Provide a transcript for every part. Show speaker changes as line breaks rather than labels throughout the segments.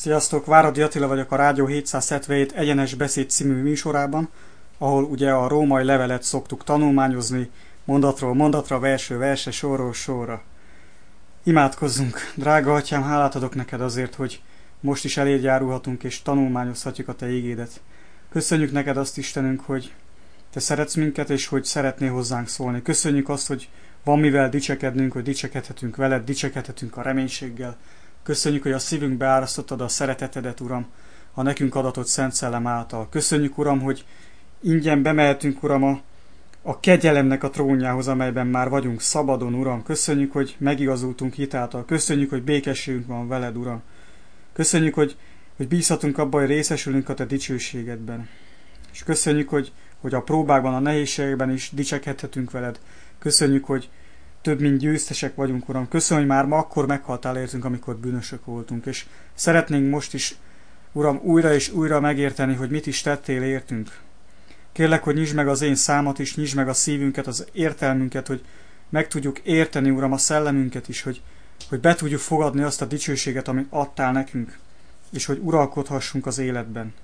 Sziasztok, Váradi Attila vagyok a Rádió 777 Egyenes Beszéd című műsorában, ahol ugye a római levelet szoktuk tanulmányozni, mondatról mondatra, verső verse, sorról sorra. Imádkozzunk, drága atyám, hálát adok neked azért, hogy most is eléd járulhatunk és tanulmányozhatjuk a te ígédet. Köszönjük neked azt, Istenünk, hogy te szeretsz minket, és hogy szeretnél hozzánk szólni. Köszönjük azt, hogy van mivel dicsekednünk, hogy dicsekedhetünk veled, dicsekedhetünk a reménységgel. Köszönjük, hogy a szívünkbe árasztottad a szeretetedet, Uram, a nekünk adatott Szent Szellem által. Köszönjük, Uram, hogy ingyen bemehetünk, Uram, a, a kegyelemnek a trónjához, amelyben már vagyunk szabadon, Uram. Köszönjük, hogy megigazultunk hitáltal. Köszönjük, hogy békességünk van veled, Uram. Köszönjük, hogy, hogy bízhatunk abban, hogy részesülünk a Te dicsőségedben. És köszönjük, hogy, hogy a próbákban, a nehézségekben is dicsekedhetünk veled. Köszönjük, hogy több mint győztesek vagyunk, Uram. Köszönjük, hogy már ma akkor meghaltál értünk, amikor bűnösök voltunk. És szeretnénk most is, Uram, újra és újra megérteni, hogy mit is tettél értünk. Kérlek, hogy nyisd meg az én számat is, nyisd meg a szívünket, az értelmünket, hogy meg tudjuk érteni, Uram, a szellemünket is, hogy, hogy be tudjuk fogadni azt a dicsőséget, amit adtál nekünk, és hogy uralkodhassunk az életben.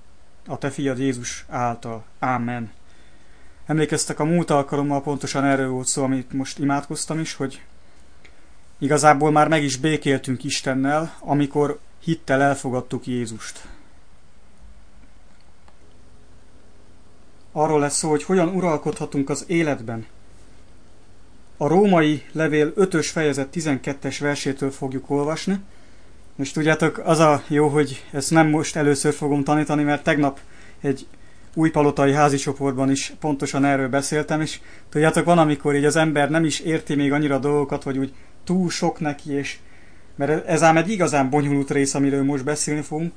A Te fiad Jézus által. Amen. Emlékeztek a múlt alkalommal pontosan erről volt szó, amit most imádkoztam is, hogy igazából már meg is békéltünk Istennel, amikor hittel elfogadtuk Jézust. Arról lesz szó, hogy hogyan uralkodhatunk az életben. A római levél 5-ös fejezet 12-es versétől fogjuk olvasni. Most tudjátok, az a jó, hogy ezt nem most először fogom tanítani, mert tegnap egy új palotai házi csoportban is pontosan erről beszéltem, és tudjátok, van, amikor így az ember nem is érti még annyira dolgokat, hogy úgy túl sok neki, és mert ez ám egy igazán bonyolult rész, amiről most beszélni fogunk,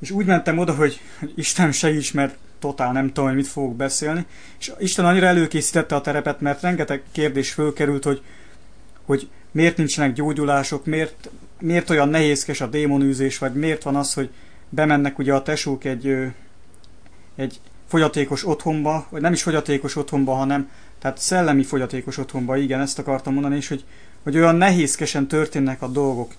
és úgy mentem oda, hogy Isten segíts, mert totál nem tudom, hogy mit fogok beszélni, és Isten annyira előkészítette a terepet, mert rengeteg kérdés fölkerült, hogy, hogy miért nincsenek gyógyulások, miért, miért olyan nehézkes a démonűzés, vagy miért van az, hogy bemennek ugye a tesók egy, egy fogyatékos otthonba, vagy nem is fogyatékos otthonba, hanem tehát szellemi fogyatékos otthonba, igen, ezt akartam mondani, és hogy, hogy olyan nehézkesen történnek a dolgok.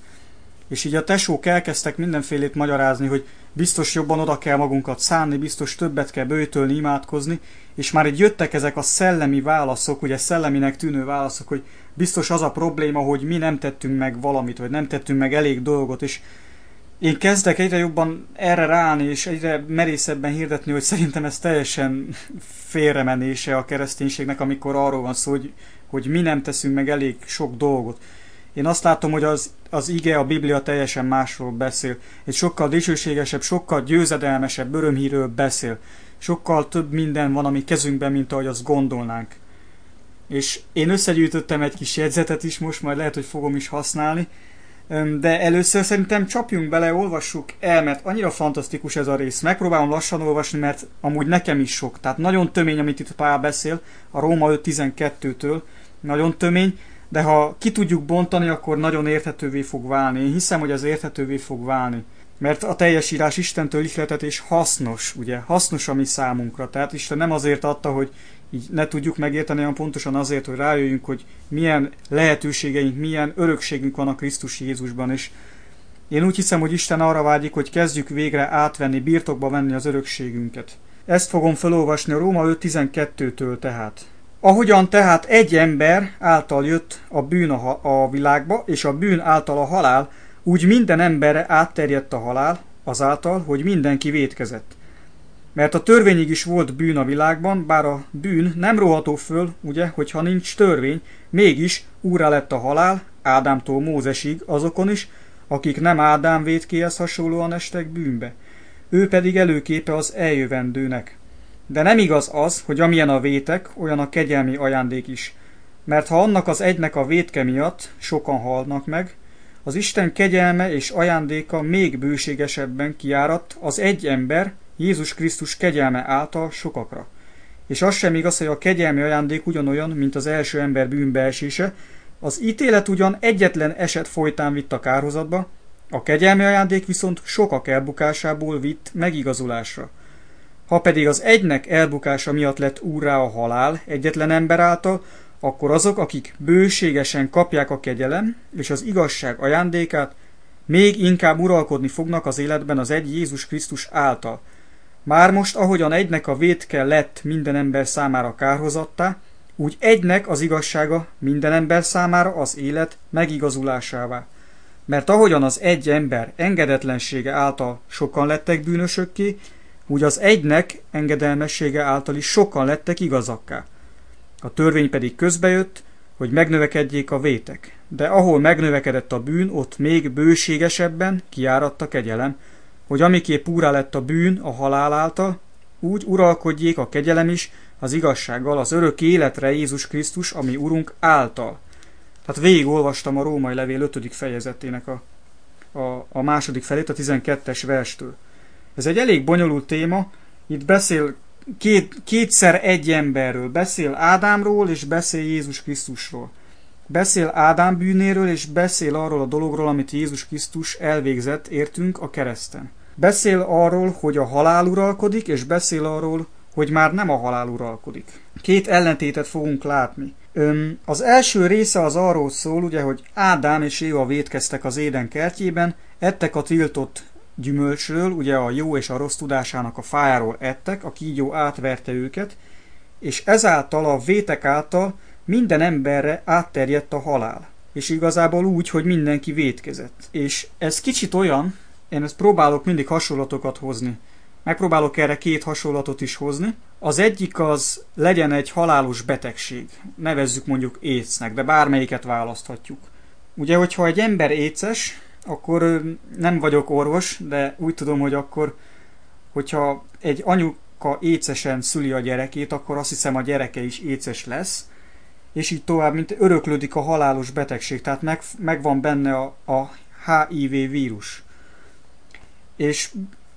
És így a tesók elkezdtek mindenfélét magyarázni, hogy biztos jobban oda kell magunkat szánni, biztos többet kell bőtölni, imádkozni, és már így jöttek ezek a szellemi válaszok, ugye szelleminek tűnő válaszok, hogy biztos az a probléma, hogy mi nem tettünk meg valamit, vagy nem tettünk meg elég dolgot, és én kezdek egyre jobban erre ráállni, és egyre merészebben hirdetni, hogy szerintem ez teljesen félremenése a kereszténységnek, amikor arról van szó, hogy, hogy mi nem teszünk meg elég sok dolgot. Én azt látom, hogy az, az ige, a Biblia teljesen másról beszél. Egy sokkal dicsőségesebb, sokkal győzedelmesebb örömhírről beszél. Sokkal több minden van, ami kezünkben, mint ahogy azt gondolnánk. És én összegyűjtöttem egy kis jegyzetet is most, majd lehet, hogy fogom is használni, de először szerintem csapjunk bele, olvassuk el, mert annyira fantasztikus ez a rész. Megpróbálom lassan olvasni, mert amúgy nekem is sok. Tehát nagyon tömény, amit itt Pál beszél, a Róma 5.12-től. Nagyon tömény, de ha ki tudjuk bontani, akkor nagyon érthetővé fog válni. Én hiszem, hogy az érthetővé fog válni. Mert a teljes írás Istentől ihletett és hasznos, ugye? Hasznos a mi számunkra. Tehát Isten nem azért adta, hogy így ne tudjuk megérteni, hanem pontosan azért, hogy rájöjjünk, hogy milyen lehetőségeink, milyen örökségünk van a Krisztus Jézusban, és én úgy hiszem, hogy Isten arra vágyik, hogy kezdjük végre átvenni, birtokba venni az örökségünket. Ezt fogom felolvasni a Róma 5.12-től tehát. Ahogyan tehát egy ember által jött a bűn a, a világba, és a bűn által a halál, úgy minden emberre átterjedt a halál, azáltal, hogy mindenki vétkezett. Mert a törvényig is volt bűn a világban, bár a bűn nem roható föl, ugye, hogyha nincs törvény, mégis úrá lett a halál, Ádámtól Mózesig azokon is, akik nem Ádám vétkéhez hasonlóan estek bűnbe. Ő pedig előképe az eljövendőnek. De nem igaz az, hogy amilyen a vétek, olyan a kegyelmi ajándék is. Mert ha annak az egynek a vétke miatt sokan halnak meg, az Isten kegyelme és ajándéka még bőségesebben kiárat az egy ember, Jézus Krisztus kegyelme által sokakra. És az sem igaz, hogy a kegyelmi ajándék ugyanolyan, mint az első ember bűnbeesése, az ítélet ugyan egyetlen eset folytán vitt a kárhozatba, a kegyelmi ajándék viszont sokak elbukásából vitt megigazulásra. Ha pedig az egynek elbukása miatt lett úrrá a halál egyetlen ember által, akkor azok, akik bőségesen kapják a kegyelem és az igazság ajándékát, még inkább uralkodni fognak az életben az egy Jézus Krisztus által. Már most, ahogyan egynek a vétke lett minden ember számára kárhozattá, úgy egynek az igazsága minden ember számára az élet megigazulásává. Mert ahogyan az egy ember engedetlensége által sokan lettek bűnösökké, úgy az egynek engedelmessége által is sokan lettek igazakká. A törvény pedig közbejött, hogy megnövekedjék a vétek. De ahol megnövekedett a bűn, ott még bőségesebben kiáradt a kegyelem, hogy amiképp úrá lett a bűn a halál által, úgy uralkodjék a kegyelem is az igazsággal az örök életre Jézus Krisztus, ami Urunk által. Tehát végigolvastam a római levél 5. fejezetének a, a, a második felét, a 12-es verstől. Ez egy elég bonyolult téma, itt beszél két, kétszer egy emberről, beszél Ádámról és beszél Jézus Krisztusról. Beszél Ádám bűnéről és beszél arról a dologról, amit Jézus Krisztus elvégzett, értünk a kereszten. Beszél arról, hogy a halál uralkodik, és beszél arról, hogy már nem a halál uralkodik. Két ellentétet fogunk látni. Öm, az első része az arról szól, ugye, hogy Ádám és Éva vétkeztek az éden kertjében, ettek a tiltott gyümölcsről, ugye a jó és a rossz tudásának a fájáról ettek, a kígyó átverte őket, és ezáltal a vétek által minden emberre átterjedt a halál. És igazából úgy, hogy mindenki vétkezett. És ez kicsit olyan, én ezt próbálok mindig hasonlatokat hozni. Megpróbálok erre két hasonlatot is hozni. Az egyik az legyen egy halálos betegség. Nevezzük mondjuk écnek, de bármelyiket választhatjuk. Ugye, hogyha egy ember éces, akkor nem vagyok orvos, de úgy tudom, hogy akkor, hogyha egy anyuka écesen szüli a gyerekét, akkor azt hiszem a gyereke is éces lesz, és így tovább, mint öröklődik a halálos betegség, tehát meg, megvan benne a, a HIV vírus. És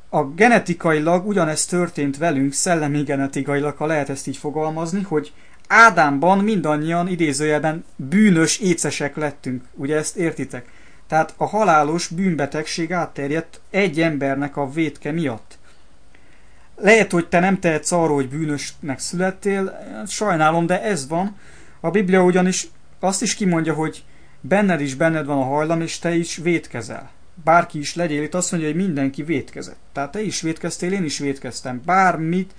a genetikailag ugyanezt történt velünk, szellemi genetikailag, ha lehet ezt így fogalmazni, hogy Ádámban mindannyian idézőjelben bűnös écesek lettünk. Ugye ezt értitek? Tehát a halálos bűnbetegség átterjedt egy embernek a vétke miatt. Lehet, hogy te nem tehetsz arról, hogy bűnösnek születtél, sajnálom, de ez van. A Biblia ugyanis azt is kimondja, hogy benned is benned van a hajlam, és te is vétkezel. Bárki is legyél, itt azt mondja, hogy mindenki vétkezett. Tehát te is vétkeztél, én is vétkeztem. Bármit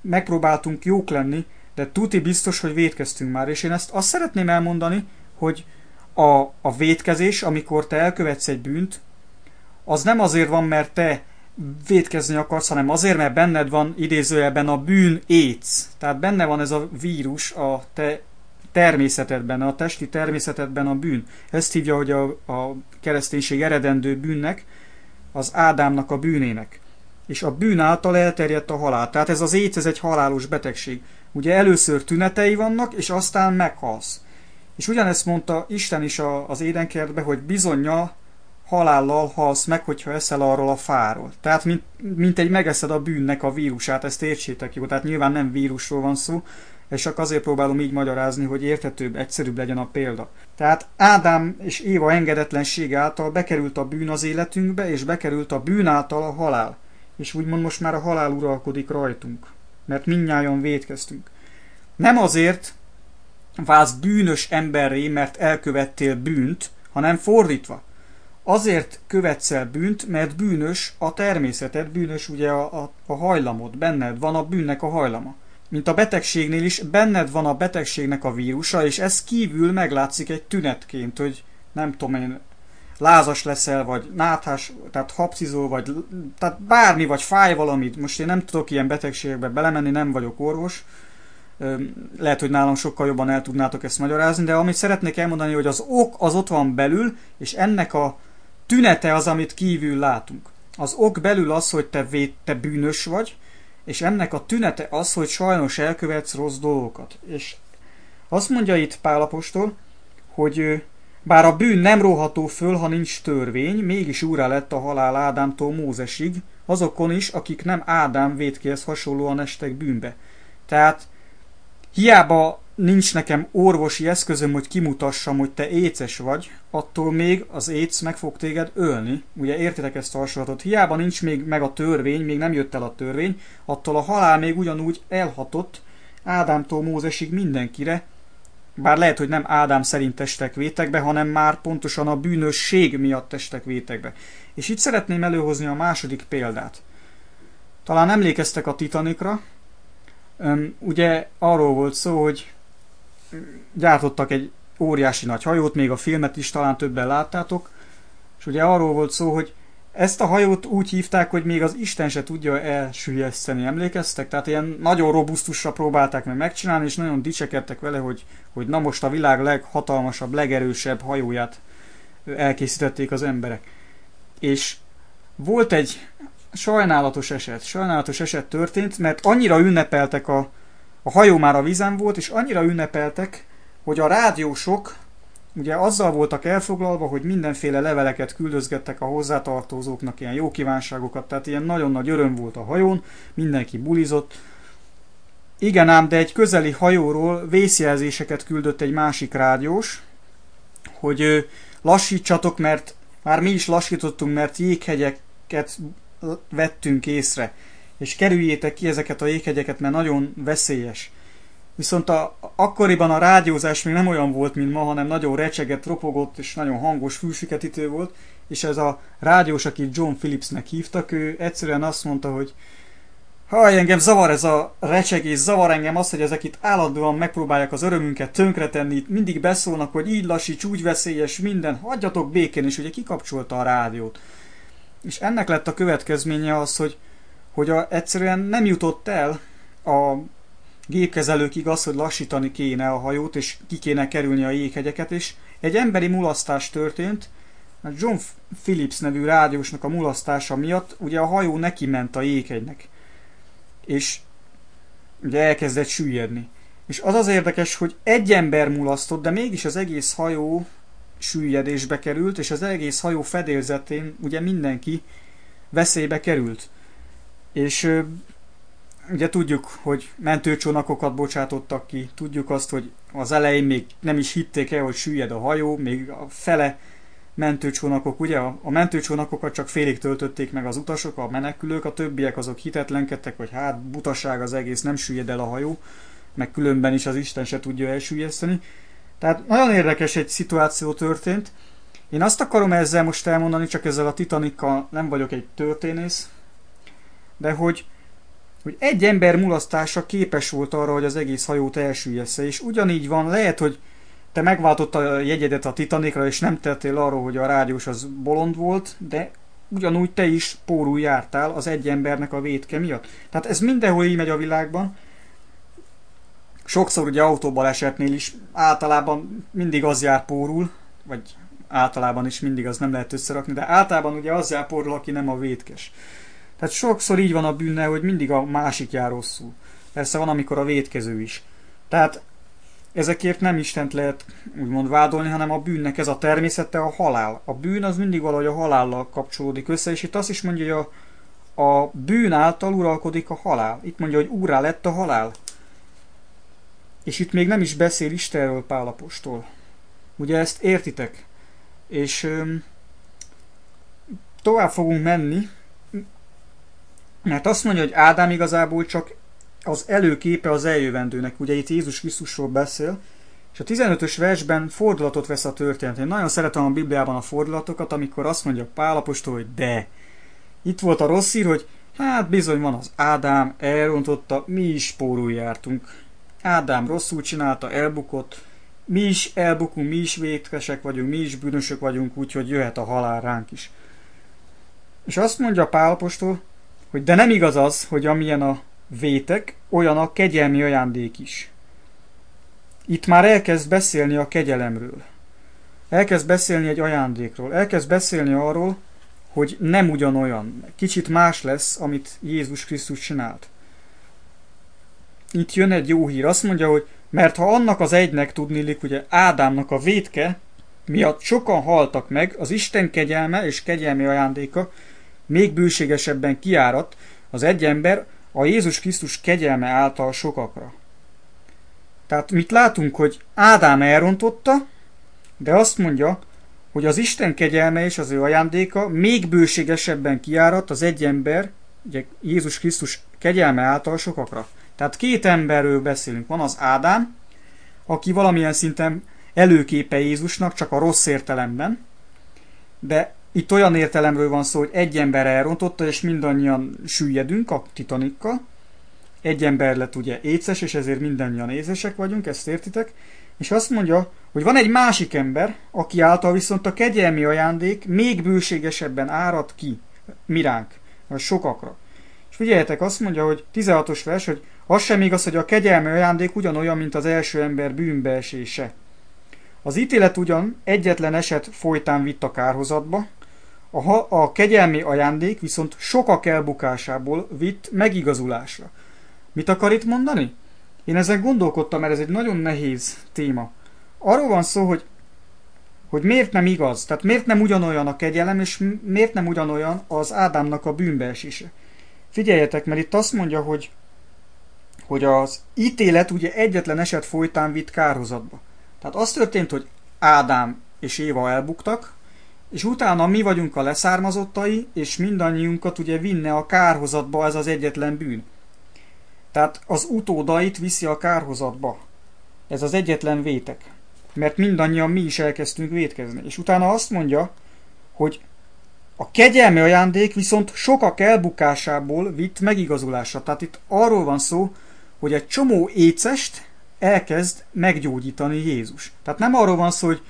megpróbáltunk jók lenni, de tuti biztos, hogy vétkeztünk már. És én ezt azt szeretném elmondani, hogy a, a vétkezés, amikor te elkövetsz egy bűnt, az nem azért van, mert te vétkezni akarsz, hanem azért, mert benned van idézőjelben a bűn éc. Tehát benne van ez a vírus a te természetedben, a testi természetedben a bűn. Ezt hívja, hogy a, a kereszténység eredendő bűnnek, az Ádámnak a bűnének. És a bűn által elterjedt a halál. Tehát ez az éc, ez egy halálos betegség. Ugye először tünetei vannak, és aztán meghalsz. És ugyanezt mondta Isten is a, az édenkertbe, hogy bizonyja halállal halsz meg, hogyha eszel arról a fáról. Tehát mint, mint egy megeszed a bűnnek a vírusát, ezt értsétek jó. Tehát nyilván nem vírusról van szó, és csak azért próbálom így magyarázni, hogy érthetőbb, egyszerűbb legyen a példa. Tehát Ádám és Éva engedetlensége által bekerült a bűn az életünkbe, és bekerült a bűn által a halál. És úgymond most már a halál uralkodik rajtunk, mert minnyáján védkeztünk. Nem azért, válsz bűnös emberré, mert elkövettél bűnt, hanem fordítva. Azért követsz el bűnt, mert bűnös a természeted, bűnös ugye a, a, a hajlamod, benned van a bűnnek a hajlama. Mint a betegségnél is, benned van a betegségnek a vírusa, és ez kívül meglátszik egy tünetként, hogy nem tudom én, lázas leszel, vagy náthás, tehát hapcizol, vagy tehát bármi, vagy fáj valamit. Most én nem tudok ilyen betegségekbe belemenni, nem vagyok orvos, lehet, hogy nálam sokkal jobban el tudnátok ezt magyarázni, de amit szeretnék elmondani, hogy az ok az ott van belül, és ennek a tünete az, amit kívül látunk. Az ok belül az, hogy te, vé, te bűnös vagy, és ennek a tünete az, hogy sajnos elkövetsz rossz dolgokat. És azt mondja itt Pálapostól, hogy bár a bűn nem róható föl, ha nincs törvény, mégis úrá lett a halál Ádámtól Mózesig, azokon is, akik nem Ádám védkéhez hasonlóan estek bűnbe. Tehát Hiába nincs nekem orvosi eszközöm, hogy kimutassam, hogy te éces vagy, attól még az éc meg fog téged ölni. Ugye értitek ezt a hasonlatot? Hiába nincs még meg a törvény, még nem jött el a törvény, attól a halál még ugyanúgy elhatott Ádámtól Mózesig mindenkire, bár lehet, hogy nem Ádám szerint testek vétekbe, hanem már pontosan a bűnösség miatt testek vétekbe. És itt szeretném előhozni a második példát. Talán emlékeztek a Titanicra, ugye arról volt szó, hogy gyártottak egy óriási nagy hajót, még a filmet is talán többen láttátok, és ugye arról volt szó, hogy ezt a hajót úgy hívták, hogy még az Isten se tudja elsüllyeszteni, emlékeztek? Tehát ilyen nagyon robusztusra próbálták meg megcsinálni, és nagyon dicsekedtek vele, hogy, hogy na most a világ leghatalmasabb, legerősebb hajóját elkészítették az emberek. És volt egy sajnálatos eset, sajnálatos eset történt, mert annyira ünnepeltek a, a hajó már a vízen volt, és annyira ünnepeltek, hogy a rádiósok ugye azzal voltak elfoglalva, hogy mindenféle leveleket küldözgettek a hozzátartozóknak, ilyen jó kívánságokat, tehát ilyen nagyon nagy öröm volt a hajón, mindenki bulizott. Igen ám, de egy közeli hajóról vészjelzéseket küldött egy másik rádiós, hogy lassítsatok, mert már mi is lassítottunk, mert jéghegyeket vettünk észre, és kerüljétek ki ezeket a jéghegyeket, mert nagyon veszélyes. Viszont a, akkoriban a rádiózás még nem olyan volt, mint ma, hanem nagyon recsegett, ropogott, és nagyon hangos fülsiketítő volt, és ez a rádiós, akit John Phillipsnek hívtak, ő egyszerűen azt mondta, hogy ha engem zavar ez a recsegés, zavar engem az, hogy ezek itt állandóan megpróbálják az örömünket tönkretenni, mindig beszólnak, hogy így lassíts, úgy veszélyes, minden, hagyjatok békén, és ugye kikapcsolta a rádiót. És ennek lett a következménye az, hogy, hogy a, egyszerűen nem jutott el a gépkezelőkig az, hogy lassítani kéne a hajót, és ki kéne kerülni a jéghegyeket, és egy emberi mulasztás történt, John Phillips nevű rádiósnak a mulasztása miatt ugye a hajó neki ment a jéghegynek. És ugye elkezdett süllyedni. És az az érdekes, hogy egy ember mulasztott, de mégis az egész hajó süllyedésbe került, és az egész hajó fedélzetén ugye mindenki veszélybe került. És ugye tudjuk, hogy mentőcsónakokat bocsátottak ki, tudjuk azt, hogy az elején még nem is hitték el, hogy süllyed a hajó, még a fele mentőcsónakok, ugye a, mentőcsónakokat csak félig töltötték meg az utasok, a menekülők, a többiek azok hitetlenkedtek, hogy hát butaság az egész, nem süllyed el a hajó, meg különben is az Isten se tudja elsüllyeszteni. Tehát nagyon érdekes egy szituáció történt. Én azt akarom ezzel most elmondani, csak ezzel a Titanikkal nem vagyok egy történész, de hogy hogy egy ember mulasztása képes volt arra, hogy az egész hajót elsüllyessze, és ugyanígy van, lehet, hogy te megváltotta a jegyedet a Titanicra, és nem tettél arról, hogy a rádiós az bolond volt, de ugyanúgy te is pórul jártál az egy embernek a vétke miatt. Tehát ez mindenhol így megy a világban. Sokszor ugye autóbalesetnél is általában mindig az jár pórul, vagy általában is mindig az nem lehet összerakni, de általában ugye az jár pórul, aki nem a vétkes. Tehát sokszor így van a bűnnel, hogy mindig a másik jár rosszul. Persze van, amikor a védkező is. Tehát ezekért nem Istent lehet úgymond vádolni, hanem a bűnnek ez a természete a halál. A bűn az mindig valahogy a halállal kapcsolódik össze, és itt azt is mondja, hogy a, a bűn által uralkodik a halál. Itt mondja, hogy úrá lett a halál. És itt még nem is beszél Istenről Pálapostól. Ugye ezt értitek? És öm, tovább fogunk menni, mert azt mondja, hogy Ádám igazából csak az előképe az eljövendőnek. Ugye itt Jézus Krisztusról beszél, és a 15-ös versben fordulatot vesz a történet. Én nagyon szeretem a Bibliában a fordulatokat, amikor azt mondja Pálapostól, hogy de. Itt volt a rossz ír, hogy hát bizony van az Ádám, elrontotta, mi is pórul jártunk. Ádám rosszul csinálta, elbukott, mi is elbukunk, mi is vétkesek vagyunk, mi is bűnösök vagyunk, úgyhogy jöhet a halál ránk is. És azt mondja Pálapostól, hogy de nem igaz az, hogy amilyen a vétek, olyan a kegyelmi ajándék is. Itt már elkezd beszélni a kegyelemről. Elkezd beszélni egy ajándékról. Elkezd beszélni arról, hogy nem ugyanolyan. Kicsit más lesz, amit Jézus Krisztus csinált. Itt jön egy jó hír. Azt mondja, hogy mert ha annak az egynek tudnilik, ugye Ádámnak a vétke miatt sokan haltak meg, az Isten kegyelme és kegyelmi ajándéka még bőségesebben kiárat az egy ember a Jézus Krisztus kegyelme által sokakra. Tehát mit látunk, hogy Ádám elrontotta, de azt mondja, hogy az Isten kegyelme és az ő ajándéka még bőségesebben kiárat az egy ember, ugye Jézus Krisztus kegyelme által sokakra. Tehát két emberről beszélünk. Van az Ádám, aki valamilyen szinten előképe Jézusnak, csak a rossz értelemben, de itt olyan értelemről van szó, hogy egy ember elrontotta, és mindannyian süllyedünk a titanikkal. Egy ember lett ugye éces, és ezért mindannyian ézesek vagyunk, ezt értitek. És azt mondja, hogy van egy másik ember, aki által viszont a kegyelmi ajándék még bőségesebben árad ki miránk, sokakra. És figyeljetek, azt mondja, hogy 16-os vers, hogy az sem igaz, hogy a kegyelmi ajándék ugyanolyan, mint az első ember bűnbeesése. Az ítélet ugyan egyetlen eset folytán vitt a kárhozatba, a, a kegyelmi ajándék viszont sokak elbukásából vitt megigazulásra. Mit akar itt mondani? Én ezen gondolkodtam, mert ez egy nagyon nehéz téma. Arról van szó, hogy, hogy miért nem igaz, tehát miért nem ugyanolyan a kegyelem, és miért nem ugyanolyan az Ádámnak a bűnbeesése. Figyeljetek, mert itt azt mondja, hogy, hogy az ítélet ugye egyetlen eset folytán vitt kárhozatba. Tehát az történt, hogy Ádám és Éva elbuktak, és utána mi vagyunk a leszármazottai, és mindannyiunkat ugye vinne a kárhozatba ez az egyetlen bűn. Tehát az utódait viszi a kárhozatba. Ez az egyetlen vétek. Mert mindannyian mi is elkezdtünk vétkezni. És utána azt mondja, hogy a kegyelmi ajándék viszont sokak elbukásából vitt megigazulásra. Tehát itt arról van szó, hogy egy csomó écest elkezd meggyógyítani Jézus. Tehát nem arról van szó, hogy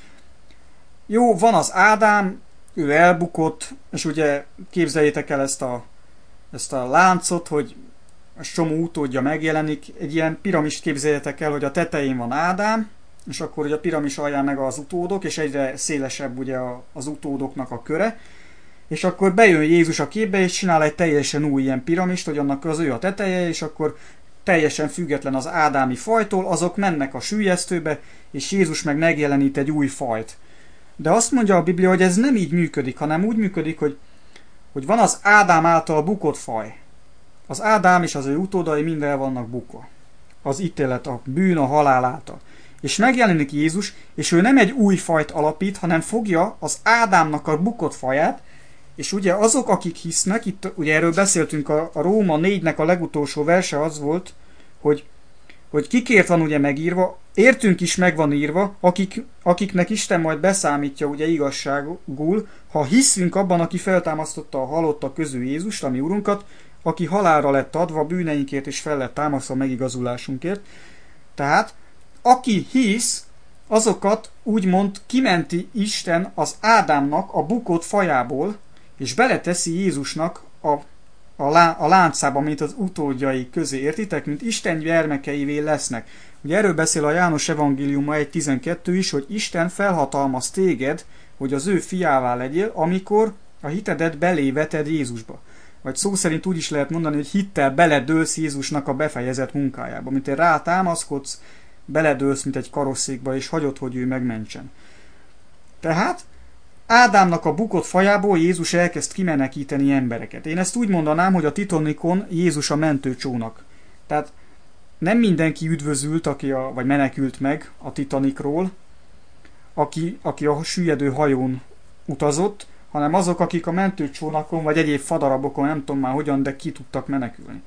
jó, van az Ádám, ő elbukott, és ugye képzeljétek el ezt a, ezt a láncot, hogy a csomó utódja megjelenik. Egy ilyen piramist képzeljetek el, hogy a tetején van Ádám, és akkor ugye a piramis alján meg az utódok, és egyre szélesebb ugye az utódoknak a köre, és akkor bejön Jézus a képbe, és csinál egy teljesen új ilyen piramist, hogy annak az ő a teteje, és akkor teljesen független az ádámi fajtól, azok mennek a sűjesztőbe, és Jézus meg megjelenít egy új fajt. De azt mondja a Biblia, hogy ez nem így működik, hanem úgy működik, hogy, hogy van az Ádám által bukott faj. Az Ádám és az ő utódai mind el vannak bukva. Az ítélet, a bűn, a halál által. És megjelenik Jézus, és ő nem egy új fajt alapít, hanem fogja az Ádámnak a bukott faját, és ugye azok, akik hisznek, itt ugye erről beszéltünk, a, a Róma 4-nek a legutolsó verse az volt, hogy, hogy kikért van ugye megírva, értünk is meg van írva, akik, akiknek Isten majd beszámítja ugye igazságul, ha hiszünk abban, aki feltámasztotta a halottak közül Jézust, ami Urunkat, aki halálra lett adva bűneinkért és fel lett támasztva megigazulásunkért. Tehát, aki hisz, azokat úgymond kimenti Isten az Ádámnak a bukott fajából, és beleteszi Jézusnak a, a, lá, mint az utódjai közé, értitek? Mint Isten gyermekeivé lesznek. Ugye erről beszél a János Evangéliuma 1.12 is, hogy Isten felhatalmaz téged, hogy az ő fiává legyél, amikor a hitedet beléveted Jézusba. Vagy szó szerint úgy is lehet mondani, hogy hittel beledőlsz Jézusnak a befejezett munkájába. Mint egy rátámaszkodsz, beledőlsz, mint egy karosszékba, és hagyod, hogy ő megmentsen. Tehát Ádámnak a bukott fajából Jézus elkezd kimenekíteni embereket. Én ezt úgy mondanám, hogy a Titonikon Jézus a mentőcsónak. Tehát nem mindenki üdvözült, aki a, vagy menekült meg a Titanikról, aki, aki a süllyedő hajón utazott, hanem azok, akik a mentőcsónakon vagy egyéb fadarabokon, nem tudom már hogyan, de ki tudtak menekülni.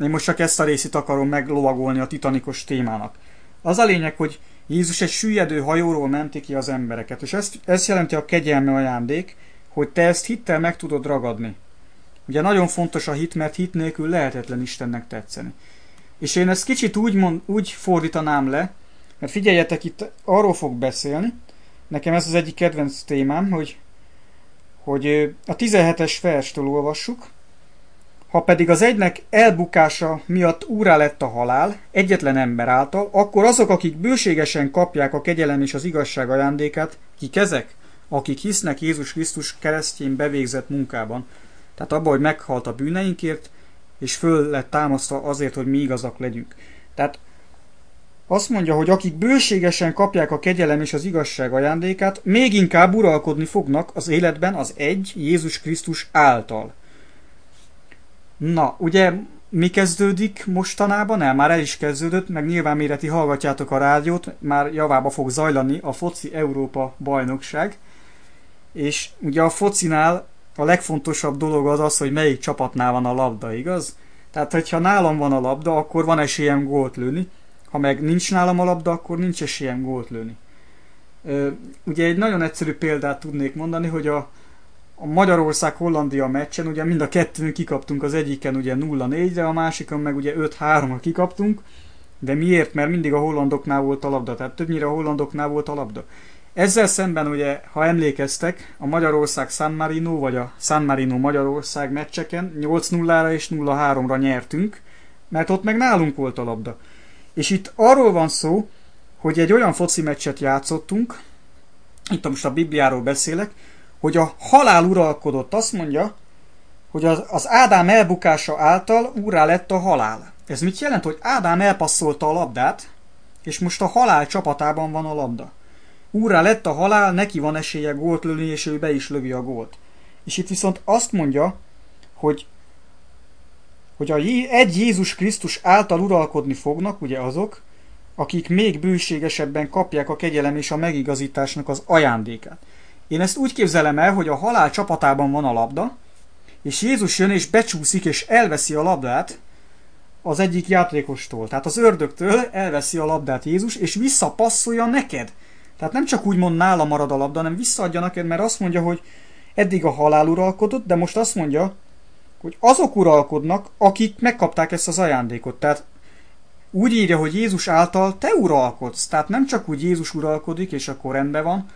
Én most csak ezt a részét akarom meglovagolni a titanikos témának. Az a lényeg, hogy Jézus egy süllyedő hajóról menti ki az embereket, és ezt, ezt jelenti a kegyelme ajándék, hogy te ezt hittel meg tudod ragadni. Ugye nagyon fontos a hit, mert hit nélkül lehetetlen Istennek tetszeni. És én ezt kicsit úgy, mond, úgy fordítanám le, mert figyeljetek, itt arról fog beszélni, nekem ez az egyik kedvenc témám, hogy, hogy a 17-es verstől olvassuk, ha pedig az egynek elbukása miatt úrá lett a halál, egyetlen ember által, akkor azok, akik bőségesen kapják a kegyelem és az igazság ajándékát, kik ezek? Akik hisznek Jézus Krisztus keresztjén bevégzett munkában. Tehát abban, hogy meghalt a bűneinkért, és föl lett támasztva azért, hogy mi igazak legyünk. Tehát azt mondja, hogy akik bőségesen kapják a kegyelem és az igazság ajándékát, még inkább uralkodni fognak az életben az egy Jézus Krisztus által. Na, ugye mi kezdődik mostanában el? Már el is kezdődött, meg nyilván méreti hallgatjátok a rádiót, már javába fog zajlani a foci Európa bajnokság. És ugye a focinál a legfontosabb dolog az az, hogy melyik csapatnál van a labda, igaz? Tehát, hogyha nálam van a labda, akkor van esélyem gólt lőni. ha meg nincs nálam a labda, akkor nincs esélyem gólt lőni. Ugye egy nagyon egyszerű példát tudnék mondani, hogy a, a Magyarország-Hollandia meccsen ugye mind a kettőn kikaptunk az egyiken ugye 0-4-re, a másikon meg ugye 5-3-ra kikaptunk, de miért? Mert mindig a hollandoknál volt a labda, tehát többnyire a hollandoknál volt a labda. Ezzel szemben ugye, ha emlékeztek, a Magyarország San Marino, vagy a San Marino Magyarország meccseken 8-0-ra és 0-3-ra nyertünk, mert ott meg nálunk volt a labda. És itt arról van szó, hogy egy olyan foci meccset játszottunk, itt most a Bibliáról beszélek, hogy a halál uralkodott. Azt mondja, hogy az, az Ádám elbukása által úrá lett a halál. Ez mit jelent, hogy Ádám elpasszolta a labdát, és most a halál csapatában van a labda. Úrá lett a halál, neki van esélye gólt lőni, és ő be is lövi a gólt. És itt viszont azt mondja, hogy hogy a egy Jézus Krisztus által uralkodni fognak, ugye azok, akik még bőségesebben kapják a kegyelem és a megigazításnak az ajándékát. Én ezt úgy képzelem el, hogy a halál csapatában van a labda, és Jézus jön és becsúszik és elveszi a labdát az egyik játékostól. Tehát az ördögtől elveszi a labdát Jézus, és visszapasszolja neked. Tehát nem csak úgy mond nála marad a labda, hanem visszaadja neked, mert azt mondja, hogy eddig a halál uralkodott, de most azt mondja, hogy azok uralkodnak, akik megkapták ezt az ajándékot. Tehát úgy írja, hogy Jézus által te uralkodsz. Tehát nem csak úgy Jézus uralkodik, és akkor rendben van,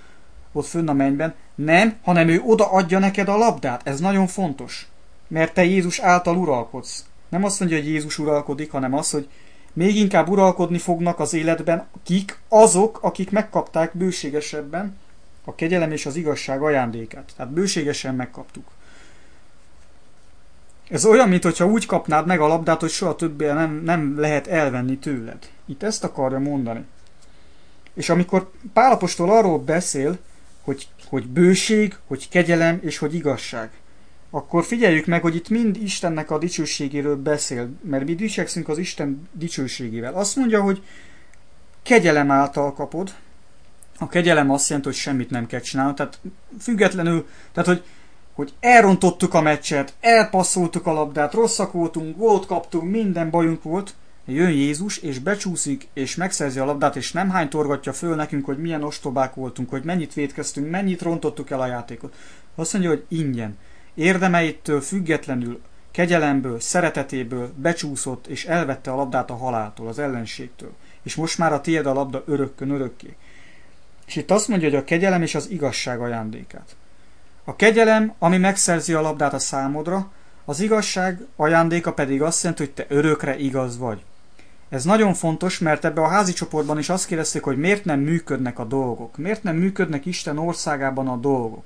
ott fönn a mennyben, nem, hanem ő odaadja neked a labdát. Ez nagyon fontos. Mert te Jézus által uralkodsz. Nem azt mondja, hogy Jézus uralkodik, hanem az, hogy még inkább uralkodni fognak az életben, kik azok, akik megkapták bőségesebben a kegyelem és az igazság ajándékát. Tehát bőségesen megkaptuk. Ez olyan, mintha úgy kapnád meg a labdát, hogy soha többé nem, nem lehet elvenni tőled. Itt ezt akarja mondani. És amikor Pálapostól arról beszél, hogy, hogy bőség, hogy kegyelem és hogy igazság, akkor figyeljük meg, hogy itt mind Istennek a dicsőségéről beszél, mert mi dicsekszünk az Isten dicsőségével. Azt mondja, hogy kegyelem által kapod. A kegyelem azt jelenti, hogy semmit nem kell csinálni. Tehát függetlenül, tehát hogy hogy elrontottuk a meccset, elpasszoltuk a labdát, rosszak voltunk, gólt kaptunk, minden bajunk volt, jön Jézus, és becsúszik, és megszerzi a labdát, és nem hány torgatja föl nekünk, hogy milyen ostobák voltunk, hogy mennyit védkeztünk, mennyit rontottuk el a játékot. Azt mondja, hogy ingyen. Érdemeitől függetlenül, kegyelemből, szeretetéből becsúszott, és elvette a labdát a haláltól, az ellenségtől. És most már a tiéd a labda örökkön örökké. És itt azt mondja, hogy a kegyelem és az igazság ajándékát. A kegyelem, ami megszerzi a labdát a számodra, az igazság ajándéka pedig azt jelenti, hogy te örökre igaz vagy. Ez nagyon fontos, mert ebbe a házi csoportban is azt kérdezték, hogy miért nem működnek a dolgok, miért nem működnek Isten országában a dolgok.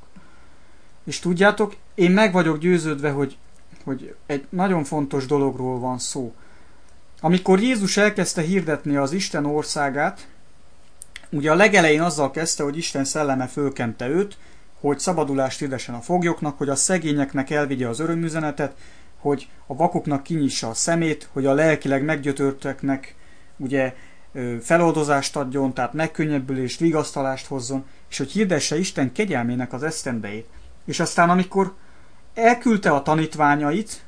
És tudjátok, én meg vagyok győződve, hogy, hogy egy nagyon fontos dologról van szó. Amikor Jézus elkezdte hirdetni az Isten országát, ugye a legelején azzal kezdte, hogy Isten szelleme fölkente őt, hogy szabadulást hirdesen a foglyoknak, hogy a szegényeknek elvigye az örömüzenetet, hogy a vakoknak kinyissa a szemét, hogy a lelkileg meggyötörteknek ugye feloldozást adjon, tehát megkönnyebbülést, vigasztalást hozzon, és hogy hirdesse Isten kegyelmének az esztendejét. És aztán amikor elküldte a tanítványait,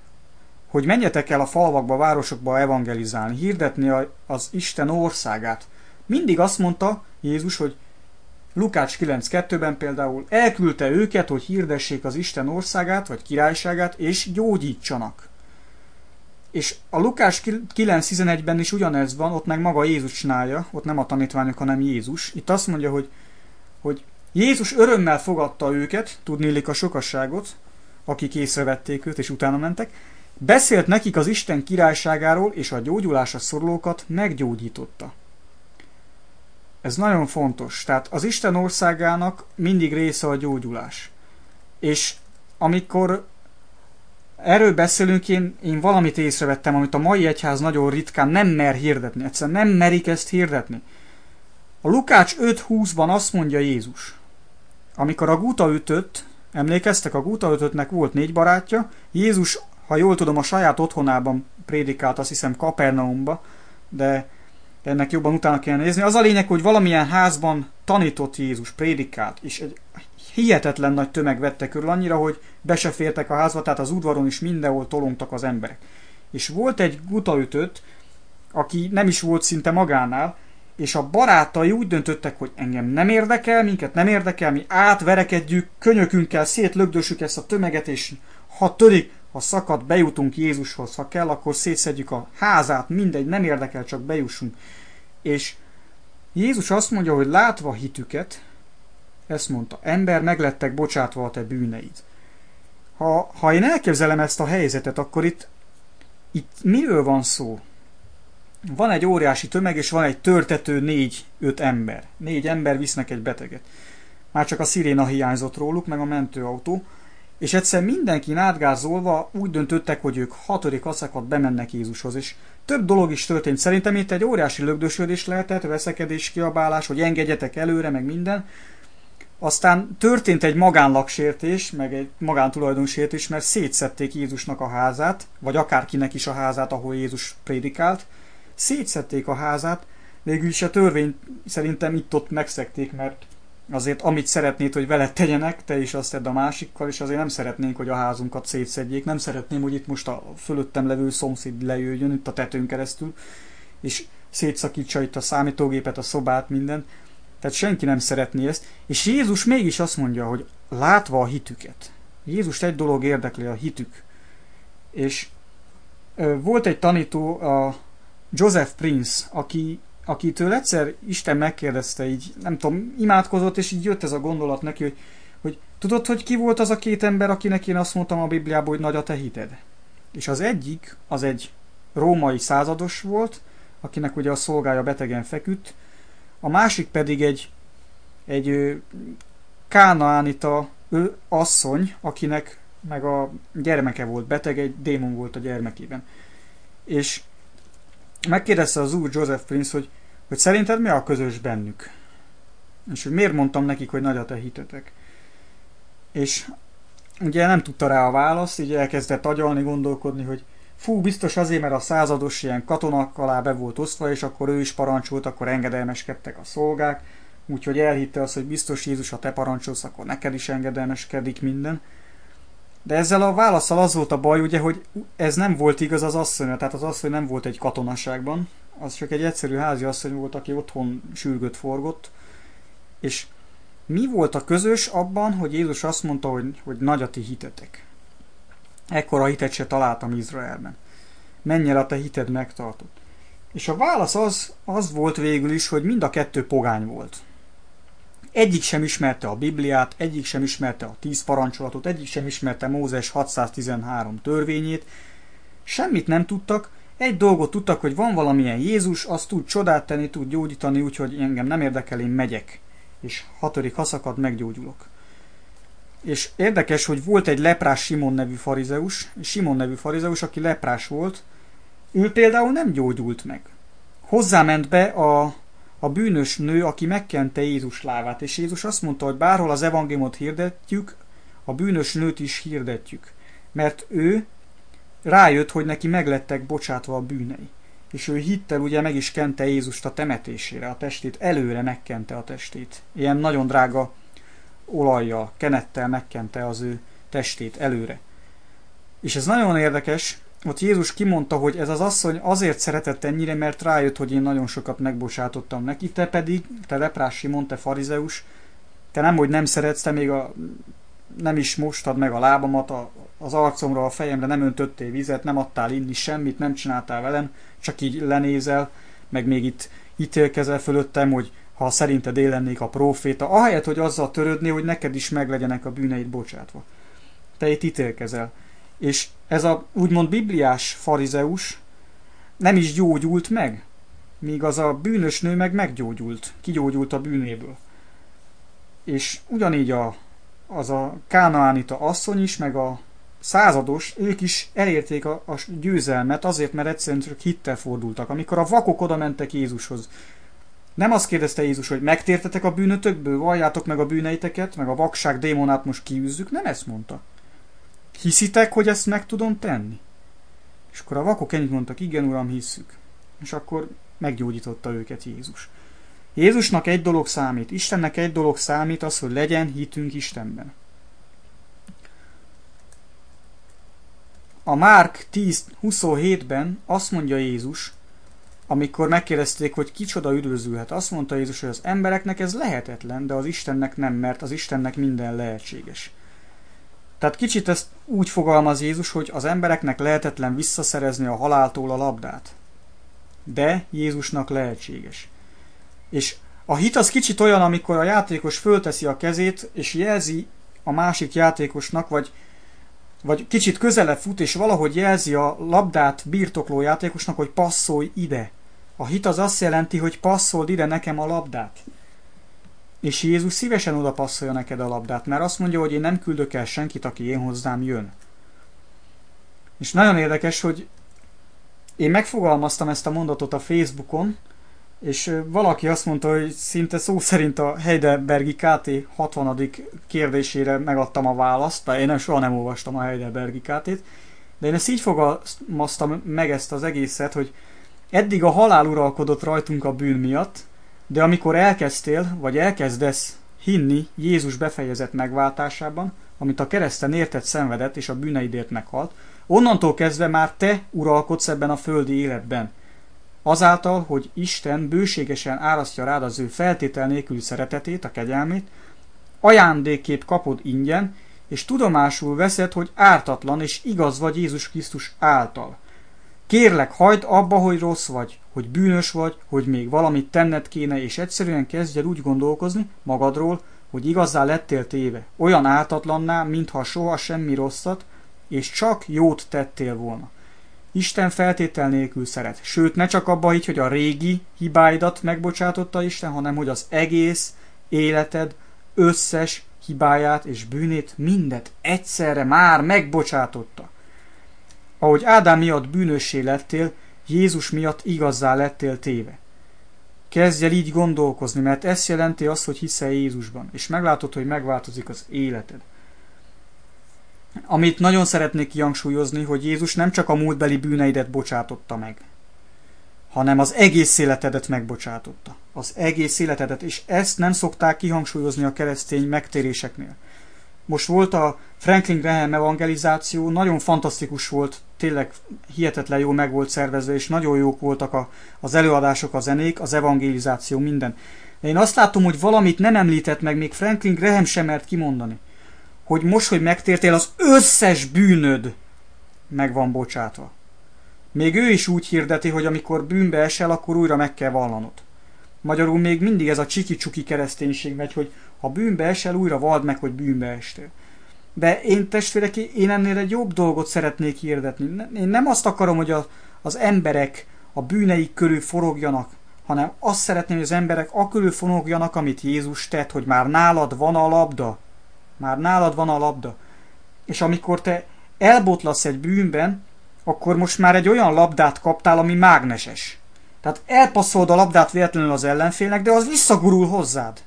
hogy menjetek el a falvakba, városokba evangelizálni, hirdetni az Isten országát. Mindig azt mondta Jézus, hogy Lukács 9.2-ben például elküldte őket, hogy hirdessék az Isten országát vagy királyságát, és gyógyítsanak. És a Lukás 9.11-ben is ugyanez van, ott meg maga Jézus csinálja, ott nem a tanítványok, hanem Jézus. Itt azt mondja, hogy, hogy Jézus örömmel fogadta őket, tudnélik a sokasságot, akik észrevették őt és utána mentek, beszélt nekik az Isten királyságáról, és a gyógyulásra szorulókat meggyógyította. Ez nagyon fontos. Tehát az Isten országának mindig része a gyógyulás. És amikor erről beszélünk, én, én valamit észrevettem, amit a mai egyház nagyon ritkán nem mer hirdetni. Egyszerűen nem merik ezt hirdetni. A Lukács 5.20-ban azt mondja Jézus, amikor a guta ütött, emlékeztek, a guta ütöttnek volt négy barátja, Jézus, ha jól tudom, a saját otthonában prédikált, azt hiszem Kapernaumba, de ennek jobban utána kell nézni. Az a lényeg, hogy valamilyen házban tanított Jézus, prédikált, és egy hihetetlen nagy tömeg vette körül annyira, hogy be se fértek a házba, tehát az udvaron is mindenhol tolongtak az emberek. És volt egy gutaütött, aki nem is volt szinte magánál, és a barátai úgy döntöttek, hogy engem nem érdekel, minket nem érdekel, mi átverekedjük, könyökünkkel szétlögdösük ezt a tömeget, és ha törik, ha szakad, bejutunk Jézushoz, ha kell, akkor szétszedjük a házát, mindegy, nem érdekel, csak bejussunk. És Jézus azt mondja, hogy látva hitüket, ezt mondta, ember, meglettek bocsátva a te bűneid. Ha, ha én elképzelem ezt a helyzetet, akkor itt, itt miről van szó? Van egy óriási tömeg, és van egy törtető négy-öt ember. Négy ember visznek egy beteget. Már csak a sziréna hiányzott róluk, meg a mentőautó. És egyszer mindenki átgázolva úgy döntöttek, hogy ők hatodik aszakat bemennek Jézushoz. És több dolog is történt. Szerintem itt egy óriási lögdösödés lehetett, veszekedés, kiabálás, hogy engedjetek előre, meg minden. Aztán történt egy magánlaksértés, meg egy magántulajdonsértés, mert szétszették Jézusnak a házát, vagy akárkinek is a házát, ahol Jézus prédikált. Szétszették a házát, végül is a törvény szerintem itt-ott megszekték, mert azért amit szeretnéd, hogy veled tegyenek, te is azt tedd a másikkal, és azért nem szeretnénk, hogy a házunkat szétszedjék. Nem szeretném, hogy itt most a fölöttem levő szomszéd lejöjjön itt a tetőn keresztül, és szétszakítsa itt a számítógépet, a szobát, minden. Tehát senki nem szeretné ezt. És Jézus mégis azt mondja, hogy látva a hitüket. Jézus egy dolog érdekli, a hitük. És volt egy tanító, a Joseph Prince, aki, akitől egyszer Isten megkérdezte, így nem tudom, imádkozott, és így jött ez a gondolat neki, hogy, hogy tudod, hogy ki volt az a két ember, akinek én azt mondtam a Bibliában, hogy nagy a te hited? És az egyik, az egy római százados volt, akinek ugye a szolgája betegen feküdt, a másik pedig egy, egy kánaánita ő asszony, akinek meg a gyermeke volt beteg, egy démon volt a gyermekében. És megkérdezte az úr Joseph Prince, hogy, hogy szerinted mi a közös bennük? És hogy miért mondtam nekik, hogy nagy a te hitetek? És ugye nem tudta rá a választ, így elkezdett agyalni, gondolkodni, hogy fú, biztos azért, mert a százados ilyen katonak alá be volt osztva, és akkor ő is parancsolt, akkor engedelmeskedtek a szolgák, úgyhogy elhitte azt, hogy biztos Jézus, ha te parancsolsz, akkor neked is engedelmeskedik minden. De ezzel a válaszsal az volt a baj, ugye, hogy ez nem volt igaz az asszony, tehát az asszony nem volt egy katonaságban, az csak egy egyszerű házi asszony volt, aki otthon sürgött, forgott, és mi volt a közös abban, hogy Jézus azt mondta, hogy, hogy nagy a ti hitetek? Ekkora hitet se találtam Izraelben. Mennyire a te hited megtartott? És a válasz az, az volt végül is, hogy mind a kettő pogány volt. Egyik sem ismerte a Bibliát, egyik sem ismerte a tíz parancsolatot, egyik sem ismerte Mózes 613 törvényét, semmit nem tudtak, egy dolgot tudtak, hogy van valamilyen Jézus, az tud csodát tenni, tud gyógyítani, úgyhogy engem nem érdekel, én megyek. És hatodik haszakad, meggyógyulok. És érdekes, hogy volt egy leprás Simon nevű farizeus, Simon nevű farizeus, aki leprás volt, ő például nem gyógyult meg. Hozzáment be a a bűnös nő, aki megkente Jézus lábát, és Jézus azt mondta, hogy bárhol az evangéliumot hirdetjük, a bűnös nőt is hirdetjük, mert ő rájött, hogy neki meglettek bocsátva a bűnei. És ő hittel ugye meg is kente Jézust a temetésére, a testét, előre megkente a testét. Ilyen nagyon drága olajjal, kenettel megkente az ő testét előre. És ez nagyon érdekes, ott Jézus kimondta, hogy ez az asszony azért szeretett ennyire, mert rájött, hogy én nagyon sokat megbocsátottam neki, te pedig, te leprás Simon, te farizeus, te nem, hogy nem szeretsz, te még a, nem is mostad meg a lábamat, a, az arcomra, a fejemre nem öntöttél vizet, nem adtál inni semmit, nem csináltál velem, csak így lenézel, meg még itt ítélkezel fölöttem, hogy ha szerinted én lennék a proféta, ahelyett, hogy azzal törődni, hogy neked is meglegyenek a bűneid bocsátva. Te itt ítélkezel. És ez a úgymond bibliás farizeus nem is gyógyult meg, míg az a bűnös nő meg meggyógyult, kigyógyult a bűnéből. És ugyanígy a, az a kánaánita asszony is, meg a százados, ők is elérték a, a győzelmet azért, mert egyszerűen csak hittel fordultak. Amikor a vakok oda mentek Jézushoz, nem azt kérdezte Jézus, hogy megtértetek a bűnötökből, valljátok meg a bűneiteket, meg a vakság démonát most kiűzzük, nem ezt mondta. Hiszitek, hogy ezt meg tudom tenni? És akkor a vakok ennyit mondtak, igen, uram, hisszük. És akkor meggyógyította őket Jézus. Jézusnak egy dolog számít, Istennek egy dolog számít, az, hogy legyen hitünk Istenben. A Márk 10.27-ben azt mondja Jézus, amikor megkérdezték, hogy kicsoda üdvözülhet, azt mondta Jézus, hogy az embereknek ez lehetetlen, de az Istennek nem, mert az Istennek minden lehetséges. Tehát kicsit ezt úgy fogalmaz Jézus, hogy az embereknek lehetetlen visszaszerezni a haláltól a labdát. De Jézusnak lehetséges. És a hit az kicsit olyan, amikor a játékos fölteszi a kezét, és jelzi a másik játékosnak, vagy, vagy kicsit közelebb fut, és valahogy jelzi a labdát birtokló játékosnak, hogy passzolj ide. A hit az azt jelenti, hogy passzold ide nekem a labdát. És Jézus szívesen oda passzolja neked a labdát, mert azt mondja, hogy én nem küldök el senkit, aki én hozzám jön. És nagyon érdekes, hogy én megfogalmaztam ezt a mondatot a Facebookon, és valaki azt mondta, hogy szinte szó szerint a Heidelbergi KT 60. kérdésére megadtam a választ, bár én nem soha nem olvastam a Heidelbergi KT-t, de én ezt így fogalmaztam meg ezt az egészet, hogy eddig a halál uralkodott rajtunk a bűn miatt, de amikor elkezdtél, vagy elkezdesz hinni Jézus befejezett megváltásában, amit a kereszten értett szenvedett és a bűneidért meghalt, onnantól kezdve már te uralkodsz ebben a földi életben. Azáltal, hogy Isten bőségesen árasztja rád az ő feltétel nélküli szeretetét, a kegyelmét, ajándékképp kapod ingyen, és tudomásul veszed, hogy ártatlan és igaz vagy Jézus Krisztus által – Kérlek, hagyd abba, hogy rossz vagy, hogy bűnös vagy, hogy még valamit tenned kéne, és egyszerűen kezdj el úgy gondolkozni magadról, hogy igazá lettél téve, olyan ártatlanná, mintha soha semmi rosszat, és csak jót tettél volna. Isten feltétel nélkül szeret. Sőt, ne csak abba így, hogy a régi hibáidat megbocsátotta Isten, hanem hogy az egész életed összes hibáját és bűnét mindet egyszerre már megbocsátotta. Ahogy Ádám miatt bűnössé lettél, Jézus miatt igazzá lettél téve. Kezdj el így gondolkozni, mert ez jelenti azt, hogy hiszel Jézusban, és meglátod, hogy megváltozik az életed. Amit nagyon szeretnék kihangsúlyozni, hogy Jézus nem csak a múltbeli bűneidet bocsátotta meg, hanem az egész életedet megbocsátotta. Az egész életedet, és ezt nem szokták kihangsúlyozni a keresztény megtéréseknél. Most volt a Franklin Graham evangelizáció, nagyon fantasztikus volt, tényleg hihetetlen jól meg volt szervezve, és nagyon jók voltak a, az előadások, a zenék, az evangelizáció, minden. De én azt látom, hogy valamit nem említett meg, még Franklin Graham sem mert kimondani. Hogy most, hogy megtértél, az összes bűnöd meg van bocsátva. Még ő is úgy hirdeti, hogy amikor bűnbe esel, akkor újra meg kell vallanod. Magyarul még mindig ez a csiki-csuki kereszténység megy, hogy ha bűnbe esel, újra vald meg, hogy bűnbe estél. De én testvérek, én ennél egy jobb dolgot szeretnék hirdetni. Én nem azt akarom, hogy a, az emberek a bűneik körül forogjanak, hanem azt szeretném, hogy az emberek a körül forogjanak, amit Jézus tett, hogy már nálad van a labda. Már nálad van a labda. És amikor te elbotlasz egy bűnben, akkor most már egy olyan labdát kaptál, ami mágneses. Tehát elpasszolod a labdát véletlenül az ellenfélnek, de az visszagurul hozzád.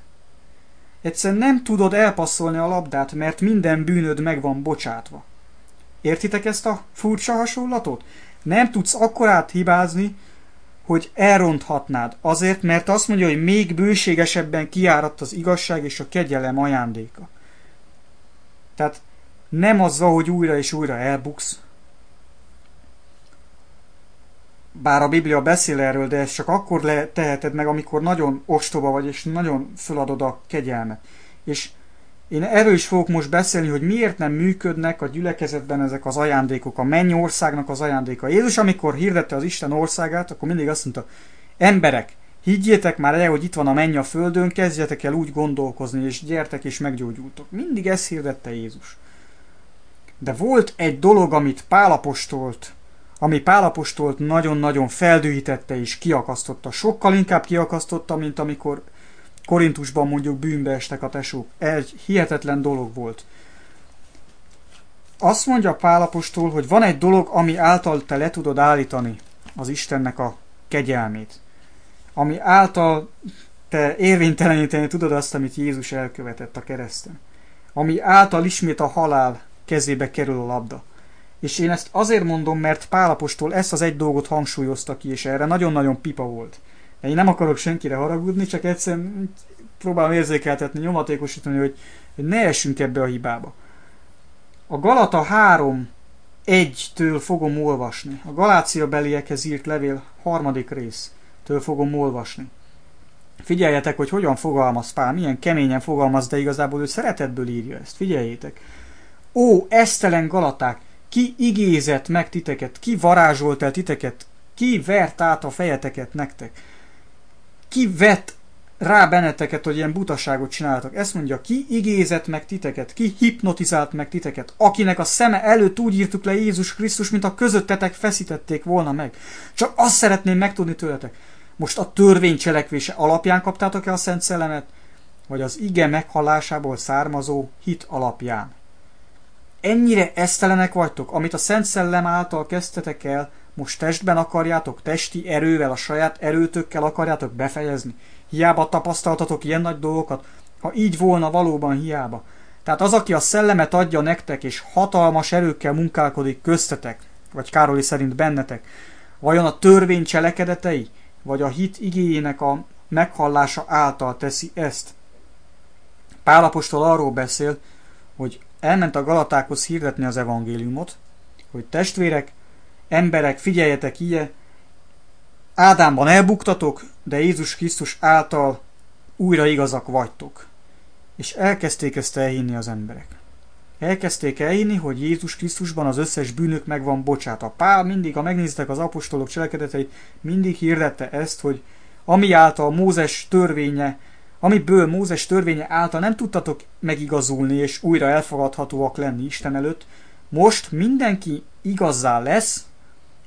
Egyszerűen nem tudod elpasszolni a labdát, mert minden bűnöd meg van bocsátva. Értitek ezt a furcsa hasonlatot? Nem tudsz akkorát hibázni, hogy elronthatnád. Azért, mert azt mondja, hogy még bőségesebben kiáradt az igazság és a kegyelem ajándéka. Tehát nem az van, hogy újra és újra elbuksz, bár a Biblia beszél erről, de ezt csak akkor le teheted meg, amikor nagyon ostoba vagy, és nagyon föladod a kegyelmet. És én erről is fogok most beszélni, hogy miért nem működnek a gyülekezetben ezek az ajándékok, a országnak az ajándéka. Jézus, amikor hirdette az Isten országát, akkor mindig azt mondta, emberek, higgyétek már el, hogy itt van a menny a földön, kezdjetek el úgy gondolkozni, és gyertek és meggyógyultok. Mindig ezt hirdette Jézus. De volt egy dolog, amit Pálapostolt ami Pálapostolt nagyon-nagyon feldühítette és kiakasztotta. Sokkal inkább kiakasztotta, mint amikor Korintusban mondjuk bűnbe estek a tesók. Egy hihetetlen dolog volt. Azt mondja Pálapostól, hogy van egy dolog, ami által te le tudod állítani az Istennek a kegyelmét. Ami által te érvényteleníteni tudod azt, amit Jézus elkövetett a kereszten. Ami által ismét a halál kezébe kerül a labda. És én ezt azért mondom, mert Pálapostól ezt az egy dolgot hangsúlyozta ki, és erre nagyon-nagyon pipa volt. Én nem akarok senkire haragudni, csak egyszerűen próbálom érzékeltetni, nyomatékosítani, hogy, hogy ne essünk ebbe a hibába. A Galata 3 1-től fogom olvasni. A Galácia beliekhez írt levél harmadik résztől fogom olvasni. Figyeljetek, hogy hogyan fogalmaz Pál, milyen keményen fogalmaz, de igazából ő szeretetből írja ezt. Figyeljétek. Ó, esztelen Galaták, ki igézett meg titeket, ki varázsolt el titeket, ki vert át a fejeteket nektek, ki vett rá benneteket, hogy ilyen butaságot csináltak. Ezt mondja, ki igézett meg titeket, ki hipnotizált meg titeket, akinek a szeme előtt úgy írtuk le Jézus Krisztus, mint a közöttetek feszítették volna meg. Csak azt szeretném megtudni tőletek. Most a törvény cselekvése alapján kaptátok-e a Szent Szellemet, vagy az ige meghallásából származó hit alapján? Ennyire esztelenek vagytok, amit a Szent Szellem által kezdtetek el, most testben akarjátok, testi erővel, a saját erőtökkel akarjátok befejezni. Hiába tapasztaltatok ilyen nagy dolgokat, ha így volna valóban hiába. Tehát az, aki a szellemet adja nektek, és hatalmas erőkkel munkálkodik köztetek, vagy Károli szerint bennetek, vajon a törvény cselekedetei, vagy a hit igényének a meghallása által teszi ezt? Pálapostól arról beszél, hogy elment a Galatákhoz hirdetni az evangéliumot, hogy testvérek, emberek, figyeljetek ilyen, Ádámban elbuktatok, de Jézus Krisztus által újra igazak vagytok. És elkezdték ezt elhinni az emberek. Elkezdték elhinni, hogy Jézus Krisztusban az összes bűnök meg van bocsátva. Pál mindig, ha megnéztek az apostolok cselekedeteit, mindig hirdette ezt, hogy ami által Mózes törvénye, amiből Mózes törvénye által nem tudtatok megigazulni és újra elfogadhatóak lenni Isten előtt, most mindenki igazzá lesz,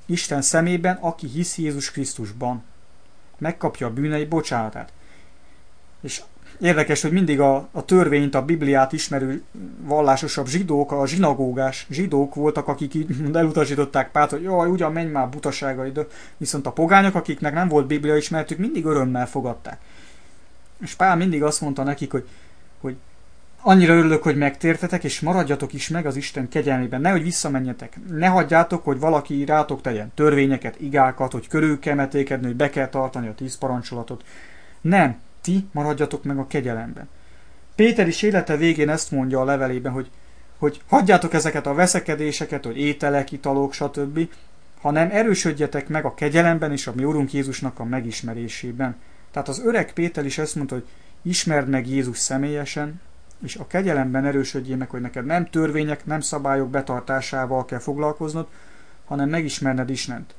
Isten szemében, aki hisz Jézus Krisztusban. Megkapja a bűnei bocsánatát. És érdekes, hogy mindig a, a törvényt, a Bibliát ismerő vallásosabb zsidók, a zsinagógás zsidók voltak, akik így elutasították Pált, hogy jaj, ugyan menj már butaságaid, viszont a pogányok, akiknek nem volt Biblia ismertük, mindig örömmel fogadták. És Pál mindig azt mondta nekik, hogy, hogy Annyira örülök, hogy megtértetek, és maradjatok is meg az Isten kegyelmében. Nehogy visszamenjetek. Ne hagyjátok, hogy valaki rátok tegyen törvényeket, igákat, hogy körül kell metékedni, hogy be kell tartani a tíz parancsolatot. Nem, ti maradjatok meg a kegyelemben. Péter is élete végén ezt mondja a levelében, hogy, hogy hagyjátok ezeket a veszekedéseket, hogy ételek, italok, stb., hanem erősödjetek meg a kegyelemben és a mi Urunk Jézusnak a megismerésében. Tehát az öreg Péter is ezt mondta, hogy ismerd meg Jézus személyesen, és a kegyelemben erősödjél meg, hogy neked nem törvények, nem szabályok betartásával kell foglalkoznod, hanem megismerned Istent.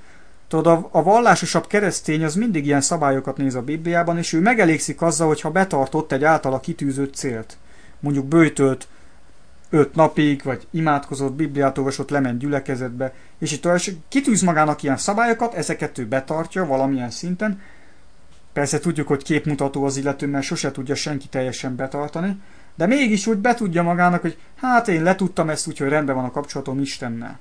Tudod, a, vallásosabb keresztény az mindig ilyen szabályokat néz a Bibliában, és ő megelégszik azzal, hogyha betartott egy általa kitűzött célt. Mondjuk bőjtölt öt napig, vagy imádkozott, Bibliát olvasott, lement gyülekezetbe, és itt kitűz magának ilyen szabályokat, ezeket ő betartja valamilyen szinten. Persze tudjuk, hogy képmutató az illető, mert sose tudja senki teljesen betartani, de mégis úgy betudja magának, hogy hát én letudtam ezt, úgyhogy rendben van a kapcsolatom Istennel.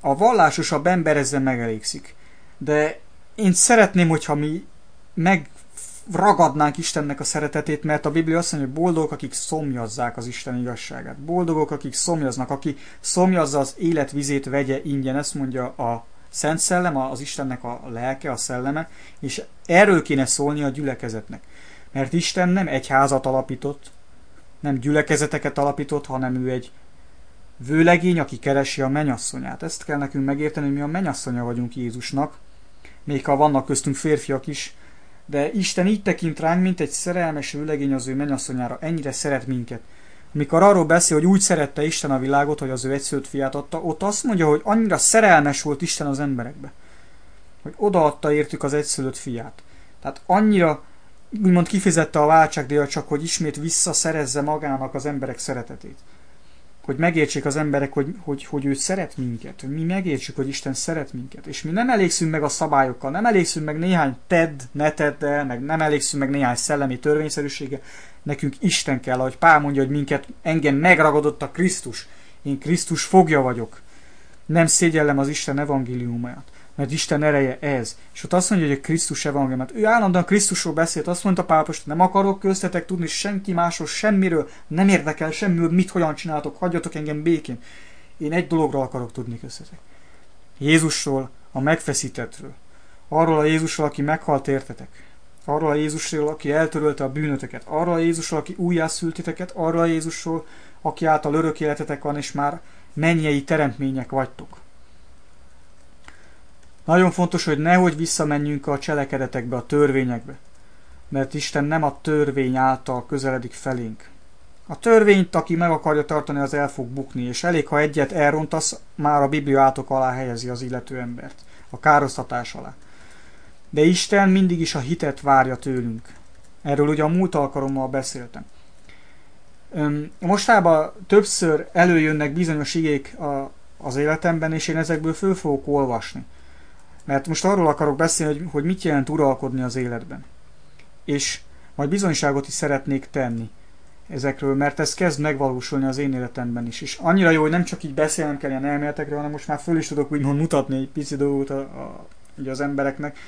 A vallásosabb ember ezzel megelégszik. De én szeretném, hogyha mi megragadnánk Istennek a szeretetét, mert a Biblia azt mondja, hogy boldogok, akik szomjazzák az Isten igazságát. Boldogok, akik szomjaznak, aki szomjazza az életvizét vegye ingyen, ezt mondja a Szent Szellem, az Istennek a lelke, a szelleme, és erről kéne szólni a gyülekezetnek. Mert Isten nem egy házat alapított, nem gyülekezeteket alapított, hanem ő egy vőlegény, aki keresi a menyasszonyát. Ezt kell nekünk megérteni, hogy mi a menyasszonya vagyunk Jézusnak, még ha vannak köztünk férfiak is, de Isten így tekint ránk, mint egy szerelmes vőlegény az ő menyasszonyára, ennyire szeret minket. Amikor arról beszél, hogy úgy szerette Isten a világot, hogy az ő egyszülött fiát adta, ott azt mondja, hogy annyira szerelmes volt Isten az emberekbe, hogy odaadta értük az egyszülött fiát. Tehát annyira úgymond kifizette a váltságdíjat csak, hogy ismét visszaszerezze magának az emberek szeretetét. Hogy megértsék az emberek, hogy, hogy, hogy ő szeret minket, hogy mi megértsük, hogy Isten szeret minket. És mi nem elégszünk meg a szabályokkal, nem elégszünk meg néhány tedd, ne tedd el, meg nem elégszünk meg néhány szellemi törvényszerűsége. Nekünk Isten kell, ahogy Pál mondja, hogy minket engem megragadott a Krisztus. Én Krisztus fogja vagyok. Nem szégyellem az Isten evangéliumát mert Isten ereje ez. És ott azt mondja, hogy a Krisztus evangéliumát. Ő állandóan Krisztusról beszélt, azt mondta Pápost, nem akarok köztetek tudni senki másról, semmiről, nem érdekel semmiről, mit, hogyan csináltok, hagyjatok engem békén. Én egy dologról akarok tudni köztetek. Jézusról, a megfeszítettről. Arról a Jézusról, aki meghalt értetek. arról a Jézusról, aki eltörölte a bűnöteket, arról a Jézusról, aki újjászült titeket, arról a Jézusról, aki által örök életetek van, és már mennyei teremtmények vagytok. Nagyon fontos, hogy nehogy visszamenjünk a cselekedetekbe, a törvényekbe, mert Isten nem a törvény által közeledik felénk. A törvényt, aki meg akarja tartani, az el fog bukni, és elég, ha egyet elrontasz, már a Biblia átok alá helyezi az illető embert, a károsztatás alá. De Isten mindig is a hitet várja tőlünk. Erről ugye a múlt alkalommal beszéltem. Mostában többször előjönnek bizonyos igék a, az életemben, és én ezekből föl fogok olvasni. Mert most arról akarok beszélni, hogy, hogy mit jelent uralkodni az életben. És majd bizonyságot is szeretnék tenni ezekről, mert ez kezd megvalósulni az én életemben is. És annyira jó, hogy nem csak így beszélnem kell ilyen elméletekről, hanem most már föl is tudok úgymond mutatni egy pici dolgot a, a, ugye az embereknek.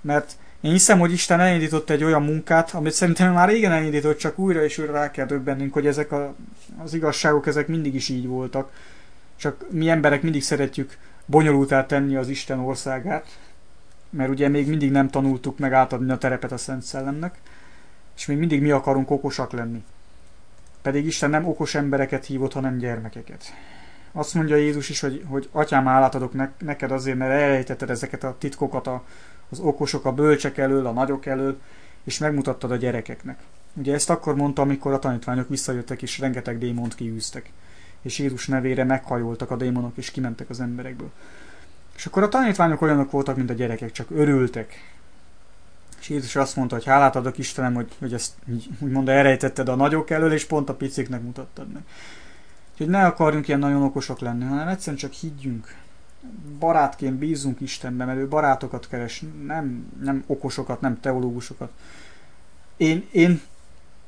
Mert én hiszem, hogy Isten elindított egy olyan munkát, amit szerintem már régen elindított, csak újra és újra rá kell döbbennünk, hogy ezek a, az igazságok, ezek mindig is így voltak. Csak mi emberek mindig szeretjük bonyolultá tenni az Isten országát, mert ugye még mindig nem tanultuk meg átadni a terepet a Szent Szellemnek, és még mindig mi akarunk okosak lenni. Pedig Isten nem okos embereket hívott, hanem gyermekeket. Azt mondja Jézus is, hogy, hogy atyám állát adok ne, neked azért, mert elrejtetted ezeket a titkokat a, az okosok, a bölcsek elől, a nagyok elől, és megmutattad a gyerekeknek. Ugye ezt akkor mondta, amikor a tanítványok visszajöttek, és rengeteg démont kiűztek. És Jézus nevére meghajoltak a démonok, és kimentek az emberekből. És akkor a tanítványok olyanok voltak, mint a gyerekek, csak örültek. És Jézus azt mondta, hogy hálát adok Istenem, hogy, hogy ezt úgymond elrejtetted a nagyok elől, és pont a piciknek mutattad meg. Úgyhogy ne akarjunk ilyen nagyon okosak lenni, hanem egyszerűen csak higgyünk. Barátként bízunk Istenben, mert ő barátokat keres, nem, nem okosokat, nem teológusokat. Én, én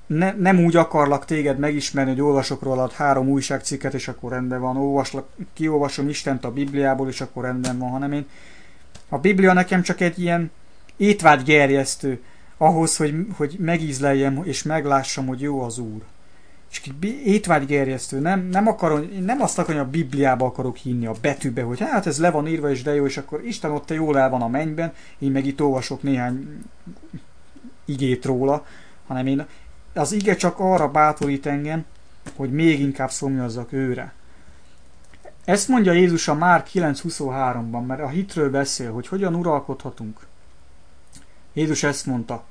ne, nem úgy akarlak téged megismerni, hogy olvasok rólad három újságcikket, és akkor rendben van, olvaslak, kiolvasom Istent a Bibliából, és akkor rendben van, hanem én a Biblia nekem csak egy ilyen étvágygerjesztő ahhoz, hogy, hogy megízleljem és meglássam, hogy jó az Úr. És étvágygerjesztő. Nem, nem, akarom, nem azt akarom, hogy a Bibliába akarok hinni, a betűbe, hogy hát ez le van írva, és de jó, és akkor Isten ott jól el van a mennyben, én meg itt olvasok néhány igét róla, hanem én, az ige csak arra bátorít engem, hogy még inkább szomjazzak őre. Ezt mondja Jézus a Márk 9.23-ban, mert a hitről beszél, hogy hogyan uralkodhatunk. Jézus ezt mondta,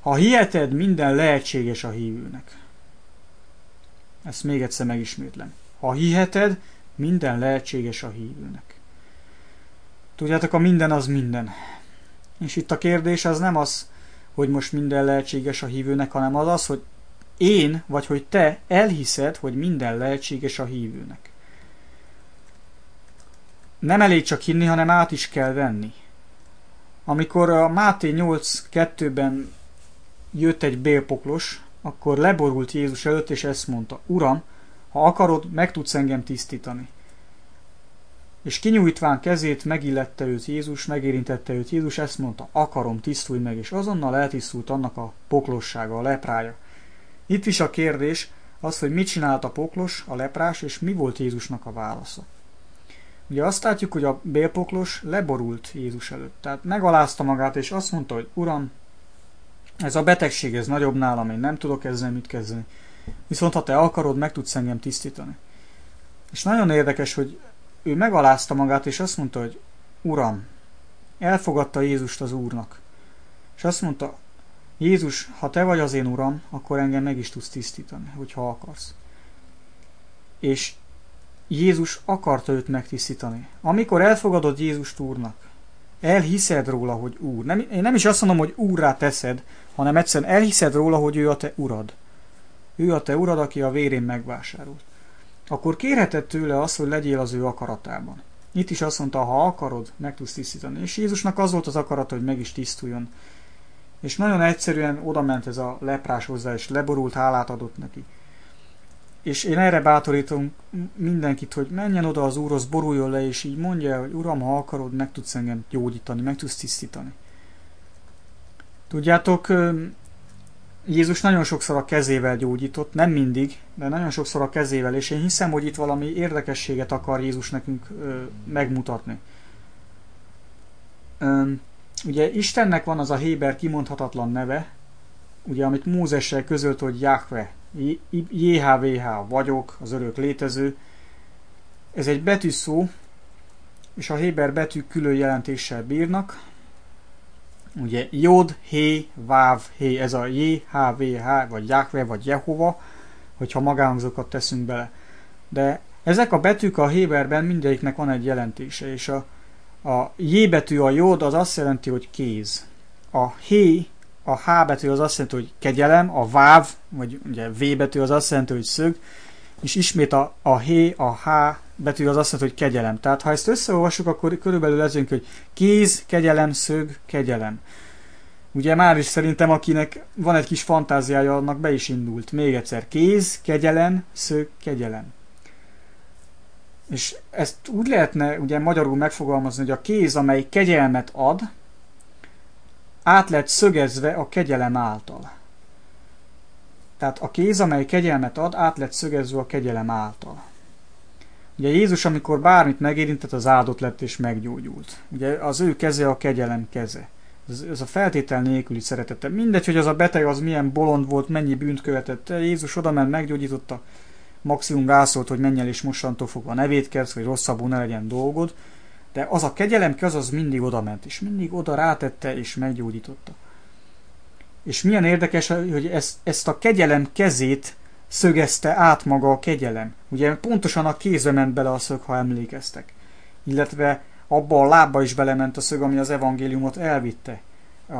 ha hiheted, minden lehetséges a hívőnek. Ezt még egyszer megismétlem. Ha hiheted, minden lehetséges a hívőnek. Tudjátok, a minden az minden. És itt a kérdés az nem az, hogy most minden lehetséges a hívőnek, hanem az az, hogy én, vagy hogy te elhiszed, hogy minden lehetséges a hívőnek. Nem elég csak hinni, hanem át is kell venni. Amikor a Máté 8.2-ben jött egy bélpoklos, akkor leborult Jézus előtt, és ezt mondta, Uram, ha akarod, meg tudsz engem tisztítani. És kinyújtván kezét megillette őt Jézus, megérintette őt Jézus, ezt mondta, akarom, tisztulj meg, és azonnal eltisztult annak a poklossága, a leprája. Itt is a kérdés az, hogy mit csinált a poklos, a leprás, és mi volt Jézusnak a válasza. Ugye azt látjuk, hogy a bélpoklos leborult Jézus előtt. Tehát megalázta magát, és azt mondta, hogy Uram, ez a betegség, ez nagyobb nálam, én nem tudok ezzel mit kezdeni. Viszont ha te akarod, meg tudsz engem tisztítani. És nagyon érdekes, hogy ő megalázta magát, és azt mondta, hogy Uram, elfogadta Jézust az Úrnak. És azt mondta, Jézus, ha te vagy az én Uram, akkor engem meg is tudsz tisztítani, hogyha akarsz. És Jézus akarta őt megtisztítani. Amikor elfogadod Jézust Úrnak, elhiszed róla, hogy Úr. Nem, én nem is azt mondom, hogy Úrrá teszed, hanem egyszerűen elhiszed róla, hogy ő a te Urad. Ő a te Urad, aki a vérén megvásárolt. Akkor kérheted tőle azt, hogy legyél az ő akaratában. Itt is azt mondta, ha akarod, meg tudsz tisztítani. És Jézusnak az volt az akarata, hogy meg is tisztuljon. És nagyon egyszerűen odament ez a leprás hozzá, és leborult hálát adott neki. És én erre bátorítom mindenkit, hogy menjen oda az Úrhoz, boruljon le, és így mondja, hogy Uram, ha akarod, meg tudsz engem gyógyítani, meg tudsz tisztítani. Tudjátok, Jézus nagyon sokszor a kezével gyógyított, nem mindig, de nagyon sokszor a kezével, és én hiszem, hogy itt valami érdekességet akar Jézus nekünk ö, megmutatni. Ö, ugye Istennek van az a Héber kimondhatatlan neve, ugye amit Mózessel közölt, hogy Jahve, JHVH, vagyok, az örök létező. Ez egy betűszó, és a Héber betűk külön jelentéssel bírnak. Ugye Jod, Hé, Váv, Hé, ez a JHVH, vagy Jahve, vagy Jehova, hogyha magánhangzókat teszünk bele. De ezek a betűk a Héberben mindegyiknek van egy jelentése, és a, a J betű, a Jod, az azt jelenti, hogy kéz. A Hé, a H betű az azt jelenti, hogy kegyelem, a Váv, vagy ugye V betű az azt jelenti, hogy szög, és ismét a, a H, a H betű az azt jelenti, hogy kegyelem. Tehát ha ezt összeolvassuk, akkor körülbelül ez hogy kéz, kegyelem, szög, kegyelem. Ugye már is szerintem, akinek van egy kis fantáziája, annak be is indult. Még egyszer, kéz, kegyelem, szög, kegyelem. És ezt úgy lehetne ugye magyarul megfogalmazni, hogy a kéz, amely kegyelmet ad, át lett szögezve a kegyelem által. Tehát a kéz, amely kegyelmet ad, át lett szögezve a kegyelem által. Ugye Jézus, amikor bármit megérintett, az áldott lett és meggyógyult. Ugye az ő keze a kegyelem keze. Ez, a feltétel nélküli szeretete. Mindegy, hogy az a beteg az milyen bolond volt, mennyi bűnt követett. Jézus oda ment, meggyógyította, maximum rászólt, hogy menj el és mostantól fogva ne védkezz, hogy rosszabbul ne legyen dolgod, de az a kegyelem az az mindig oda ment, és mindig oda rátette, és meggyógyította. És milyen érdekes, hogy ezt, ezt a kegyelem kezét szögezte át maga a kegyelem. Ugye pontosan a kézbe ment bele a szög, ha emlékeztek. Illetve abba a lábba is belement a szög, ami az evangéliumot elvitte a,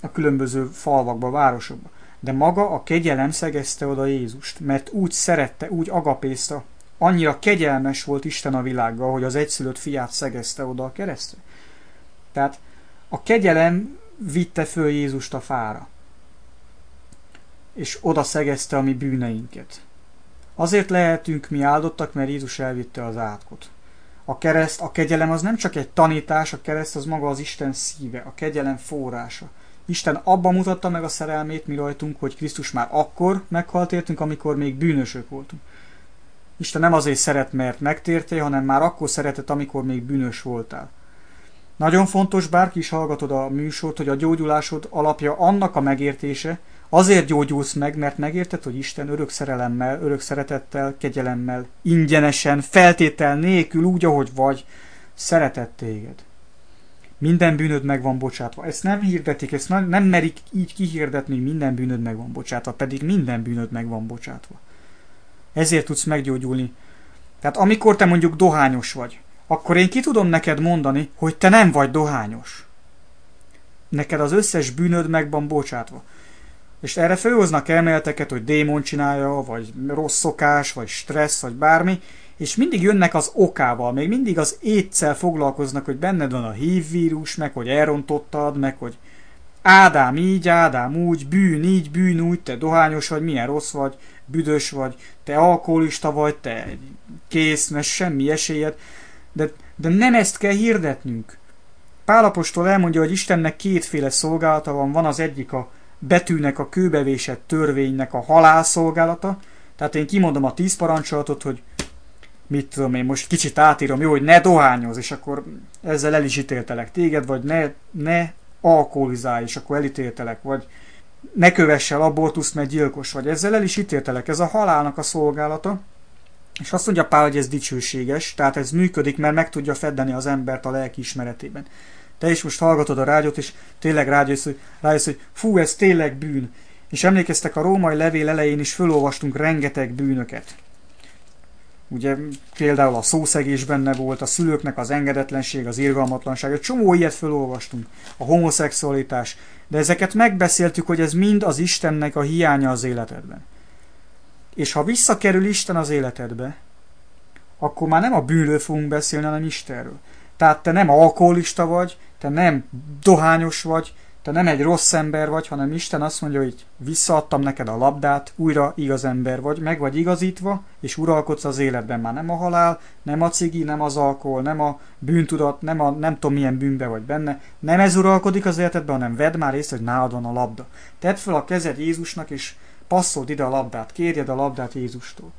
a különböző falvakba, városokba. De maga a kegyelem szegezte oda Jézust, mert úgy szerette, úgy agapészta, annyira kegyelmes volt Isten a világgal, hogy az egyszülött fiát szegezte oda a keresztre. Tehát a kegyelem vitte föl Jézust a fára, és oda szegezte a mi bűneinket. Azért lehetünk mi áldottak, mert Jézus elvitte az átkot. A kereszt, a kegyelem az nem csak egy tanítás, a kereszt az maga az Isten szíve, a kegyelem forrása. Isten abban mutatta meg a szerelmét mi rajtunk, hogy Krisztus már akkor meghalt értünk, amikor még bűnösök voltunk. Isten nem azért szeret, mert megtértél, hanem már akkor szeretett, amikor még bűnös voltál. Nagyon fontos, bárki is hallgatod a műsort, hogy a gyógyulásod alapja annak a megértése, azért gyógyulsz meg, mert megérted, hogy Isten örök szerelemmel, örök szeretettel, kegyelemmel, ingyenesen, feltétel nélkül, úgy, ahogy vagy, szeretett téged. Minden bűnöd meg van bocsátva. Ezt nem hirdetik, ezt nem merik így kihirdetni, hogy minden bűnöd meg van bocsátva, pedig minden bűnöd meg van bocsátva. Ezért tudsz meggyógyulni. Tehát amikor te mondjuk dohányos vagy, akkor én ki tudom neked mondani, hogy te nem vagy dohányos. Neked az összes bűnöd meg van bocsátva. És erre főhoznak elméleteket, hogy démon csinálja, vagy rossz szokás, vagy stressz, vagy bármi, és mindig jönnek az okával, még mindig az étszel foglalkoznak, hogy benned van a HIV vírus, meg hogy elrontottad, meg hogy Ádám így, Ádám úgy, bűn így, bűn úgy, te dohányos vagy, milyen rossz vagy, büdös vagy, te alkoholista vagy, te kész, mert semmi esélyed. De, de nem ezt kell hirdetnünk. Pálapostól elmondja, hogy Istennek kétféle szolgálata van. Van az egyik a betűnek, a kőbevésett törvénynek a halálszolgálata. Tehát én kimondom a tíz parancsolatot, hogy mit tudom én, most kicsit átírom, jó, hogy ne dohányoz, és akkor ezzel el is ítéltelek téged, vagy ne, ne alkoholizálj, és akkor elítéltelek, vagy ne kövess el abortuszt, mert gyilkos vagy. Ezzel el is ítéltelek, ez a halálnak a szolgálata. És azt mondja Pál, hogy ez dicsőséges, tehát ez működik, mert meg tudja feddeni az embert a lelki ismeretében. Te is most hallgatod a rádiót, és tényleg rájössz, hogy, rájössz, hogy fú, ez tényleg bűn. És emlékeztek, a római levél elején is fölolvastunk rengeteg bűnöket. Ugye például a szószegés benne volt, a szülőknek az engedetlenség, az irgalmatlanság, egy csomó ilyet felolvastunk, a homoszexualitás, de ezeket megbeszéltük, hogy ez mind az Istennek a hiánya az életedben. És ha visszakerül Isten az életedbe, akkor már nem a bűnről fogunk beszélni, hanem Istenről. Tehát te nem alkoholista vagy, te nem dohányos vagy, te nem egy rossz ember vagy, hanem Isten azt mondja, hogy visszaadtam neked a labdát, újra igaz ember vagy, meg vagy igazítva, és uralkodsz az életben. Már nem a halál, nem a cigi, nem az alkohol, nem a bűntudat, nem a nem tudom milyen bűnbe vagy benne. Nem ez uralkodik az életedben, hanem vedd már észre, hogy nálad van a labda. Tedd fel a kezed Jézusnak, és passzold ide a labdát, kérjed a labdát Jézustól.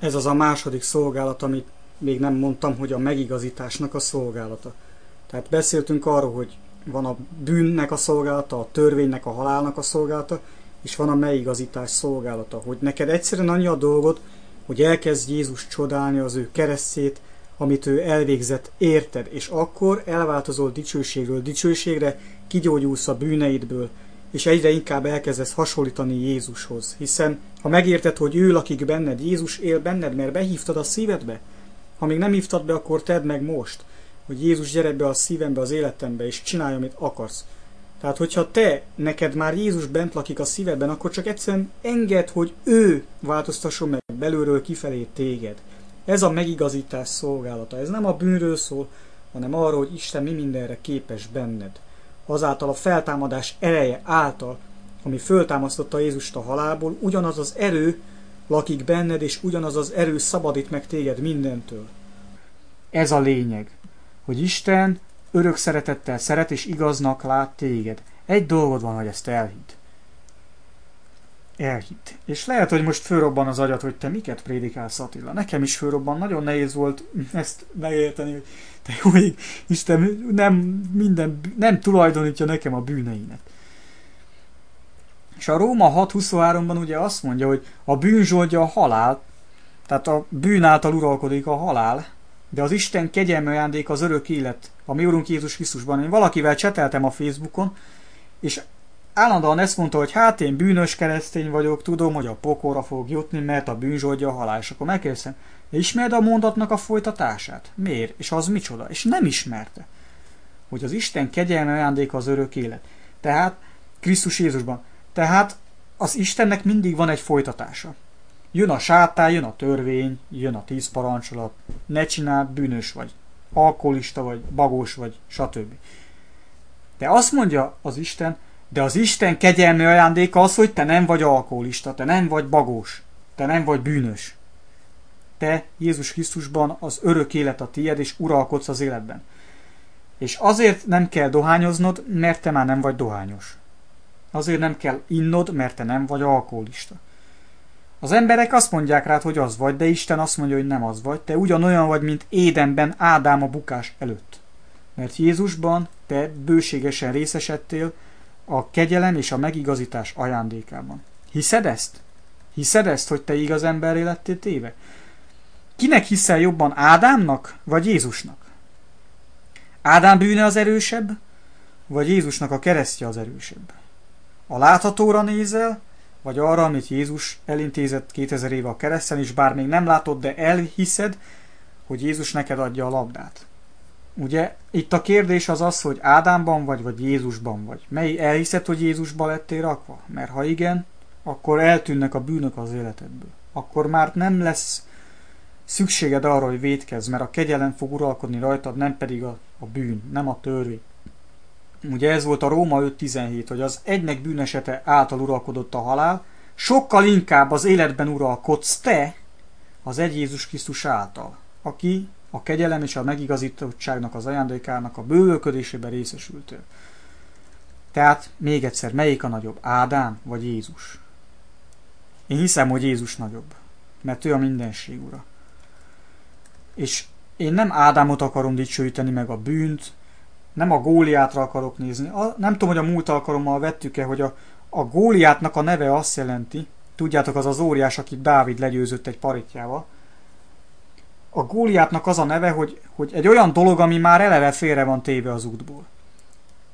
Ez az a második szolgálat, amit még nem mondtam, hogy a megigazításnak a szolgálata. Tehát beszéltünk arról, hogy van a bűnnek a szolgálata, a törvénynek, a halálnak a szolgálata, és van a megigazítás szolgálata, hogy neked egyszerűen annyi a dolgot, hogy elkezd Jézus csodálni az ő keresztjét, amit ő elvégzett érted, és akkor elváltozol dicsőségről dicsőségre, kigyógyulsz a bűneidből, és egyre inkább elkezdesz hasonlítani Jézushoz. Hiszen ha megérted, hogy ő lakik benned, Jézus él benned, mert behívtad a szívedbe, ha még nem hívtad be, akkor tedd meg most, hogy Jézus gyere be a szívembe, az életembe, és csinálj, amit akarsz. Tehát, hogyha te, neked már Jézus bent lakik a szívedben, akkor csak egyszerűen enged, hogy ő változtasson meg belülről kifelé téged. Ez a megigazítás szolgálata. Ez nem a bűnről szól, hanem arról, hogy Isten mi mindenre képes benned. Azáltal a feltámadás ereje által, ami föltámasztotta Jézust a halálból, ugyanaz az erő lakik benned, és ugyanaz az erő szabadít meg téged mindentől. Ez a lényeg, hogy Isten örök szeretettel szeret és igaznak lát téged. Egy dolgod van, hogy ezt elhidd. Elhitt. És lehet, hogy most fölrobban az agyat, hogy te miket prédikálsz Attila. Nekem is fölrobban, nagyon nehéz volt ezt megérteni, hogy te jó Isten nem, minden, nem tulajdonítja nekem a bűneimet. És a Róma 6.23-ban ugye azt mondja, hogy a bűn zsoldja a halál, tehát a bűn által uralkodik a halál, de az Isten kegyelme ajándék az örök élet, a mi Urunk Jézus Krisztusban. Én valakivel cseteltem a Facebookon, és állandóan ezt mondta, hogy hát én bűnös keresztény vagyok, tudom, hogy a pokorra fog jutni, mert a bűn zsoldja a halál. És akkor megkérdeztem, ismered a mondatnak a folytatását? Miért? És az micsoda? És nem ismerte. Hogy az Isten kegyelme ajándéka az örök élet. Tehát Krisztus Jézusban. Tehát az Istennek mindig van egy folytatása. Jön a sátán, jön a törvény, jön a tíz parancsolat, ne csinál, bűnös vagy, alkoholista vagy, bagós vagy, stb. De azt mondja az Isten, de az Isten kegyelmi ajándéka az, hogy te nem vagy alkoholista, te nem vagy bagós, te nem vagy bűnös. Te Jézus Krisztusban az örök élet a tied, és uralkodsz az életben. És azért nem kell dohányoznod, mert te már nem vagy dohányos. Azért nem kell innod, mert te nem vagy alkoholista. Az emberek azt mondják rád, hogy az vagy, de Isten azt mondja, hogy nem az vagy. Te ugyanolyan vagy, mint Édenben Ádám a bukás előtt. Mert Jézusban te bőségesen részesedtél a kegyelem és a megigazítás ajándékában. Hiszed ezt? Hiszed ezt, hogy te igaz emberré lettél téve? Kinek hiszel jobban, Ádámnak vagy Jézusnak? Ádám bűne az erősebb, vagy Jézusnak a keresztje az erősebb? A láthatóra nézel, vagy arra, amit Jézus elintézett 2000 éve a kereszten, és bár még nem látod, de elhiszed, hogy Jézus neked adja a labdát. Ugye itt a kérdés az az, hogy Ádámban vagy, vagy Jézusban vagy. Mely elhiszed, hogy Jézusba lettél rakva? Mert ha igen, akkor eltűnnek a bűnök az életedből. Akkor már nem lesz szükséged arra, hogy védkezz, mert a kegyelem fog uralkodni rajtad, nem pedig a, a bűn, nem a törvény. Ugye ez volt a Róma 5.17, hogy az egynek bűnesete által uralkodott a halál, sokkal inkább az életben uralkodsz te az egy Jézus Krisztus által, aki a kegyelem és a megigazítottságnak az ajándékának a bővölködésében részesültél. Tehát még egyszer, melyik a nagyobb, Ádám vagy Jézus? Én hiszem, hogy Jézus nagyobb, mert ő a mindenség ura. És én nem Ádámot akarom dicsőíteni meg a bűnt, nem a góliátra akarok nézni. A, nem tudom, hogy a múlt alkalommal vettük-e, hogy a, a góliátnak a neve azt jelenti, tudjátok, az az óriás, akit Dávid legyőzött egy paritjával. A góliátnak az a neve, hogy, hogy egy olyan dolog, ami már eleve félre van téve az útból.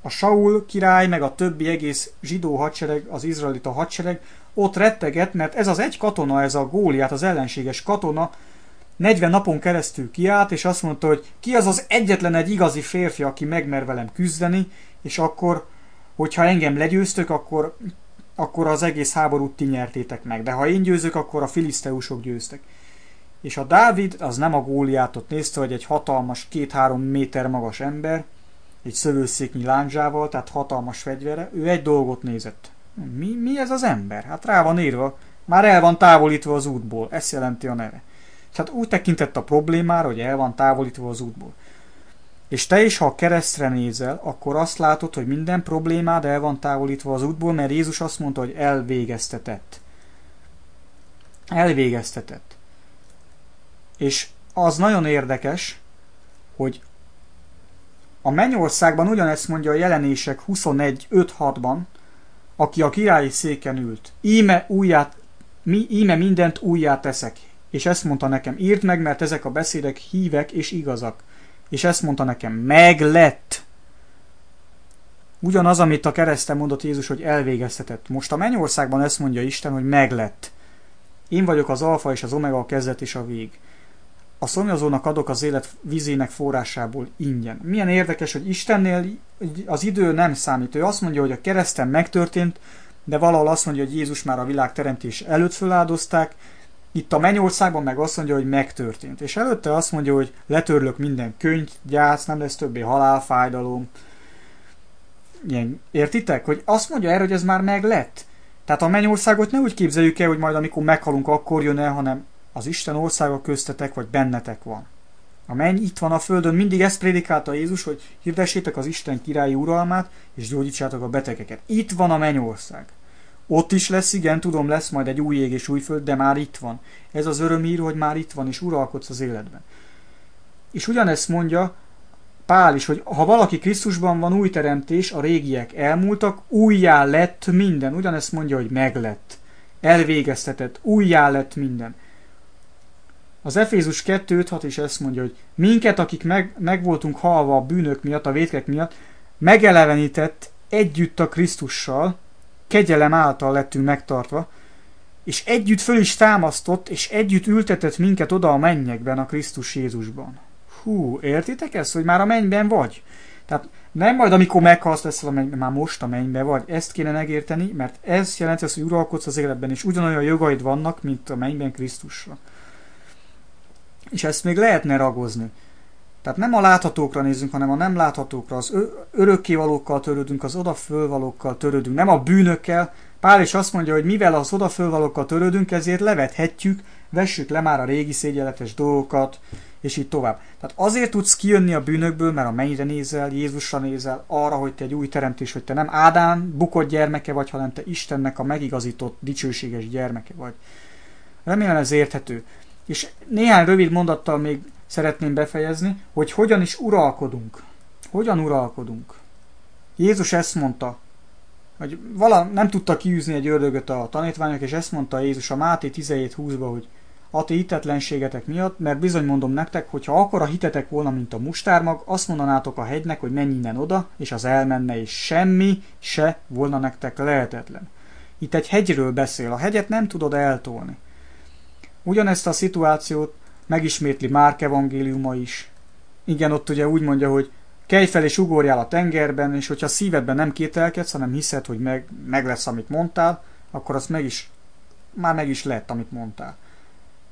A Saul király, meg a többi egész zsidó hadsereg, az izraelita hadsereg ott retteget, mert ez az egy katona, ez a góliát, az ellenséges katona, 40 napon keresztül kiállt, és azt mondta, hogy ki az az egyetlen egy igazi férfi, aki megmer velem küzdeni, és akkor, hogyha engem legyőztök, akkor, akkor az egész háborút ti nyertétek meg. De ha én győzök, akkor a filiszteusok győztek. És a Dávid az nem a góliátot nézte, hogy egy hatalmas, két-három méter magas ember, egy szövőszéknyi lándzsával, tehát hatalmas fegyvere, ő egy dolgot nézett. Mi, mi ez az ember? Hát rá van írva, már el van távolítva az útból, ezt jelenti a neve. Tehát úgy tekintett a problémára, hogy el van távolítva az útból. És te is, ha a keresztre nézel, akkor azt látod, hogy minden problémád el van távolítva az útból, mert Jézus azt mondta, hogy elvégeztetett. Elvégeztetett. És az nagyon érdekes, hogy A mennyországban ugyanezt mondja a jelenések 21.5.6-ban, aki a királyi széken ült. Íme, újját, mi, íme mindent újjá teszek. És ezt mondta nekem, írd meg, mert ezek a beszédek hívek és igazak. És ezt mondta nekem, meg lett. Ugyanaz, amit a kereszten mondott Jézus, hogy elvégeztetett. Most a mennyországban ezt mondja Isten, hogy meglett. Én vagyok az alfa és az omega, a kezdet és a vég. A szomjazónak adok az élet vizének forrásából ingyen. Milyen érdekes, hogy Istennél az idő nem számít. Ő azt mondja, hogy a kereszten megtörtént, de valahol azt mondja, hogy Jézus már a világ teremtés előtt föláldozták, itt a mennyországban meg azt mondja, hogy megtörtént. És előtte azt mondja, hogy letörlök minden könyv, gyász, nem lesz többé halálfájdalom, ilyen, értitek? Hogy azt mondja erre, hogy ez már meg lett. Tehát a mennyországot ne úgy képzeljük el, hogy majd amikor meghalunk, akkor jön el, hanem az Isten országa köztetek, vagy bennetek van. A menny itt van a földön, mindig ezt prédikálta Jézus, hogy hirdessétek az Isten királyi uralmát, és gyógyítsátok a betegeket. Itt van a mennyország. Ott is lesz, igen, tudom, lesz majd egy új ég és új föld, de már itt van. Ez az örömír, hogy már itt van, és uralkodsz az életben. És ugyanezt mondja Pál is, hogy ha valaki Krisztusban van új teremtés, a régiek elmúltak, újjá lett minden. Ugyanezt mondja, hogy meglett. Elvégeztetett, újjá lett minden. Az Efézus 2.5.6 is ezt mondja, hogy minket, akik meg, meg voltunk halva a bűnök miatt, a vétkek miatt, megelevenített együtt a Krisztussal, kegyelem által lettünk megtartva, és együtt föl is támasztott, és együtt ültetett minket oda a mennyekben a Krisztus Jézusban. Hú, értitek ezt, hogy már a mennyben vagy? Tehát nem majd, amikor meghalsz leszel a mennyben, már most a mennyben vagy. Ezt kéne megérteni, mert ez jelenti azt, hogy uralkodsz az életben, és ugyanolyan jogaid vannak, mint a mennyben Krisztusra. És ezt még lehetne ragozni. Tehát nem a láthatókra nézzünk, hanem a nem láthatókra, az örökkévalókkal törődünk, az odafölvalókkal törődünk, nem a bűnökkel. Pál is azt mondja, hogy mivel az odafölvalókkal törődünk, ezért levethetjük, vessük le már a régi szégyeletes dolgokat, és így tovább. Tehát azért tudsz kijönni a bűnökből, mert a mennyire nézel, Jézusra nézel, arra, hogy te egy új teremtés, hogy te nem Ádám bukott gyermeke vagy, hanem te Istennek a megigazított, dicsőséges gyermeke vagy. Remélem ez érthető. És néhány rövid mondattal még szeretném befejezni, hogy hogyan is uralkodunk. Hogyan uralkodunk. Jézus ezt mondta, hogy vala nem tudta kiűzni egy ördögöt a tanítványok, és ezt mondta Jézus a Máté 17.20-ba, hogy a ti hitetlenségetek miatt, mert bizony mondom nektek, hogy ha a hitetek volna, mint a mustármag, azt mondanátok a hegynek, hogy menj innen oda, és az elmenne, és semmi se volna nektek lehetetlen. Itt egy hegyről beszél, a hegyet nem tudod eltolni. Ugyanezt a szituációt megismétli Márk evangéliuma is. Igen, ott ugye úgy mondja, hogy kelj fel és ugorjál a tengerben, és hogyha szívedben nem kételkedsz, hanem hiszed, hogy meg, meg lesz, amit mondtál, akkor az meg is, már meg is lett, amit mondtál.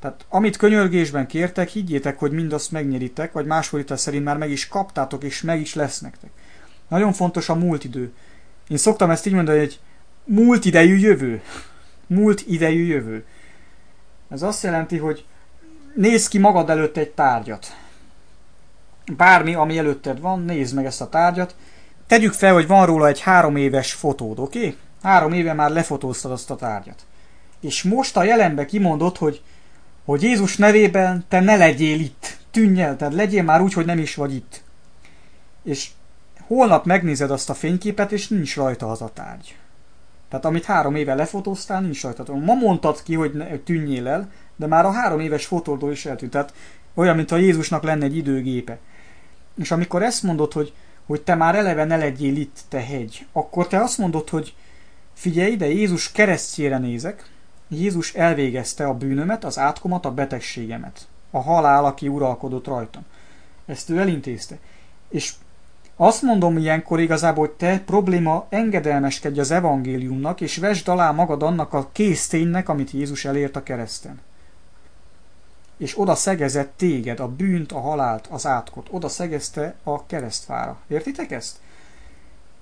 Tehát amit könyörgésben kértek, higgyétek, hogy mindazt megnyeritek, vagy másfordítás szerint már meg is kaptátok, és meg is lesz nektek. Nagyon fontos a múlt idő. Én szoktam ezt így mondani, hogy múlt idejű jövő. Múlt idejű jövő. Ez azt jelenti, hogy nézd ki magad előtt egy tárgyat. Bármi, ami előtted van, nézd meg ezt a tárgyat. Tegyük fel, hogy van róla egy három éves fotód, oké? Okay? Három éve már lefotóztad azt a tárgyat. És most a jelenbe kimondod, hogy hogy Jézus nevében te ne legyél itt, tűnj el, tehát legyél már úgy, hogy nem is vagy itt. És holnap megnézed azt a fényképet, és nincs rajta az a tárgy. Tehát amit három éve lefotóztál, nincs rajta. Ma mondtad ki, hogy, ne, tűnjél el, de már a három éves fotódól is eltűnt. Tehát olyan, mintha Jézusnak lenne egy időgépe. És amikor ezt mondod, hogy, hogy te már eleve ne legyél itt, te hegy, akkor te azt mondod, hogy figyelj ide, Jézus keresztjére nézek, Jézus elvégezte a bűnömet, az átkomat, a betegségemet. A halál, aki uralkodott rajtam. Ezt ő elintézte. És azt mondom ilyenkor igazából, hogy te probléma engedelmeskedj az evangéliumnak, és vesd alá magad annak a készténynek, amit Jézus elért a kereszten. És oda szegezett téged, a bűnt, a halált, az átkot. Oda szegezte a keresztfára. Értitek ezt?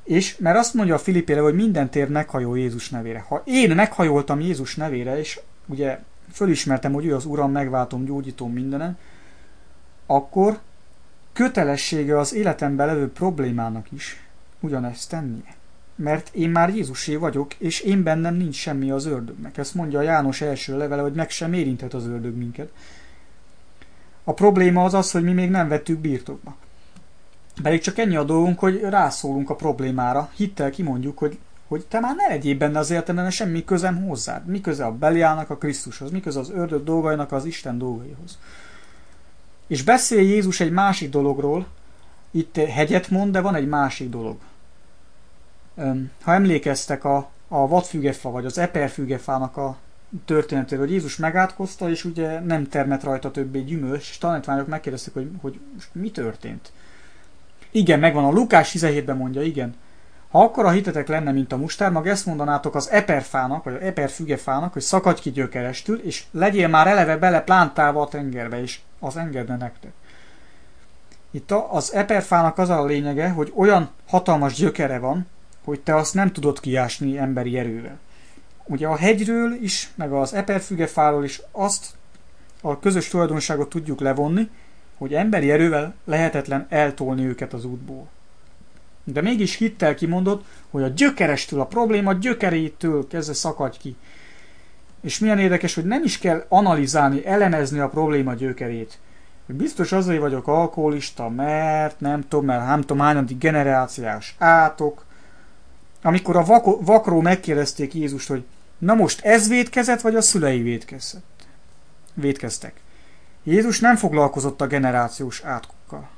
És mert azt mondja a Filipére, hogy minden tér meghajol Jézus nevére. Ha én meghajoltam Jézus nevére, és ugye fölismertem, hogy ő az Uram, megváltom, gyógyítom mindenen, akkor kötelessége az életemben levő problémának is ugyanezt tennie. Mert én már Jézusé vagyok, és én bennem nincs semmi az ördögnek. Ezt mondja a János első levele, hogy meg sem érinthet az ördög minket. A probléma az az, hogy mi még nem vettük birtokba. Pedig csak ennyi a dolgunk, hogy rászólunk a problémára, hittel kimondjuk, hogy, hogy te már ne legyél benne az életedben, semmi közem hozzád. Mi köze a Beliának a Krisztushoz, mi köze az ördög dolgainak az Isten dolgaihoz. És beszél Jézus egy másik dologról, itt hegyet mond, de van egy másik dolog. Ha emlékeztek a, a vadfügefa, vagy az eperfügefának a történetéről, hogy Jézus megátkozta, és ugye nem termett rajta többé gyümölcs, és tanítványok megkérdezték, hogy, hogy most mi történt. Igen, megvan, a Lukás 17-ben mondja, igen. Ha akkor a hitetek lenne, mint a mustár, mag ezt mondanátok az eperfának, vagy az eperfügefának, hogy szakadj ki gyökerestül, és legyél már eleve bele plántálva a tengerbe, és az engedne nektek. Itt az eperfának az a lényege, hogy olyan hatalmas gyökere van, hogy te azt nem tudod kiásni emberi erővel. Ugye a hegyről is, meg az eperfügefáról is azt a közös tulajdonságot tudjuk levonni, hogy emberi erővel lehetetlen eltolni őket az útból. De mégis hittel kimondott, hogy a gyökerestől, a probléma gyökerétől kezdve szakadj ki. És milyen érdekes, hogy nem is kell analizálni, elemezni a probléma gyökerét. Biztos azért vagyok alkoholista, mert nem tudom, mert nem tudom hányadik generáciás átok. Amikor a vak- vakról megkérdezték Jézust, hogy na most ez védkezett, vagy a szülei védkezett? védkeztek. Jézus nem foglalkozott a generációs átkokkal.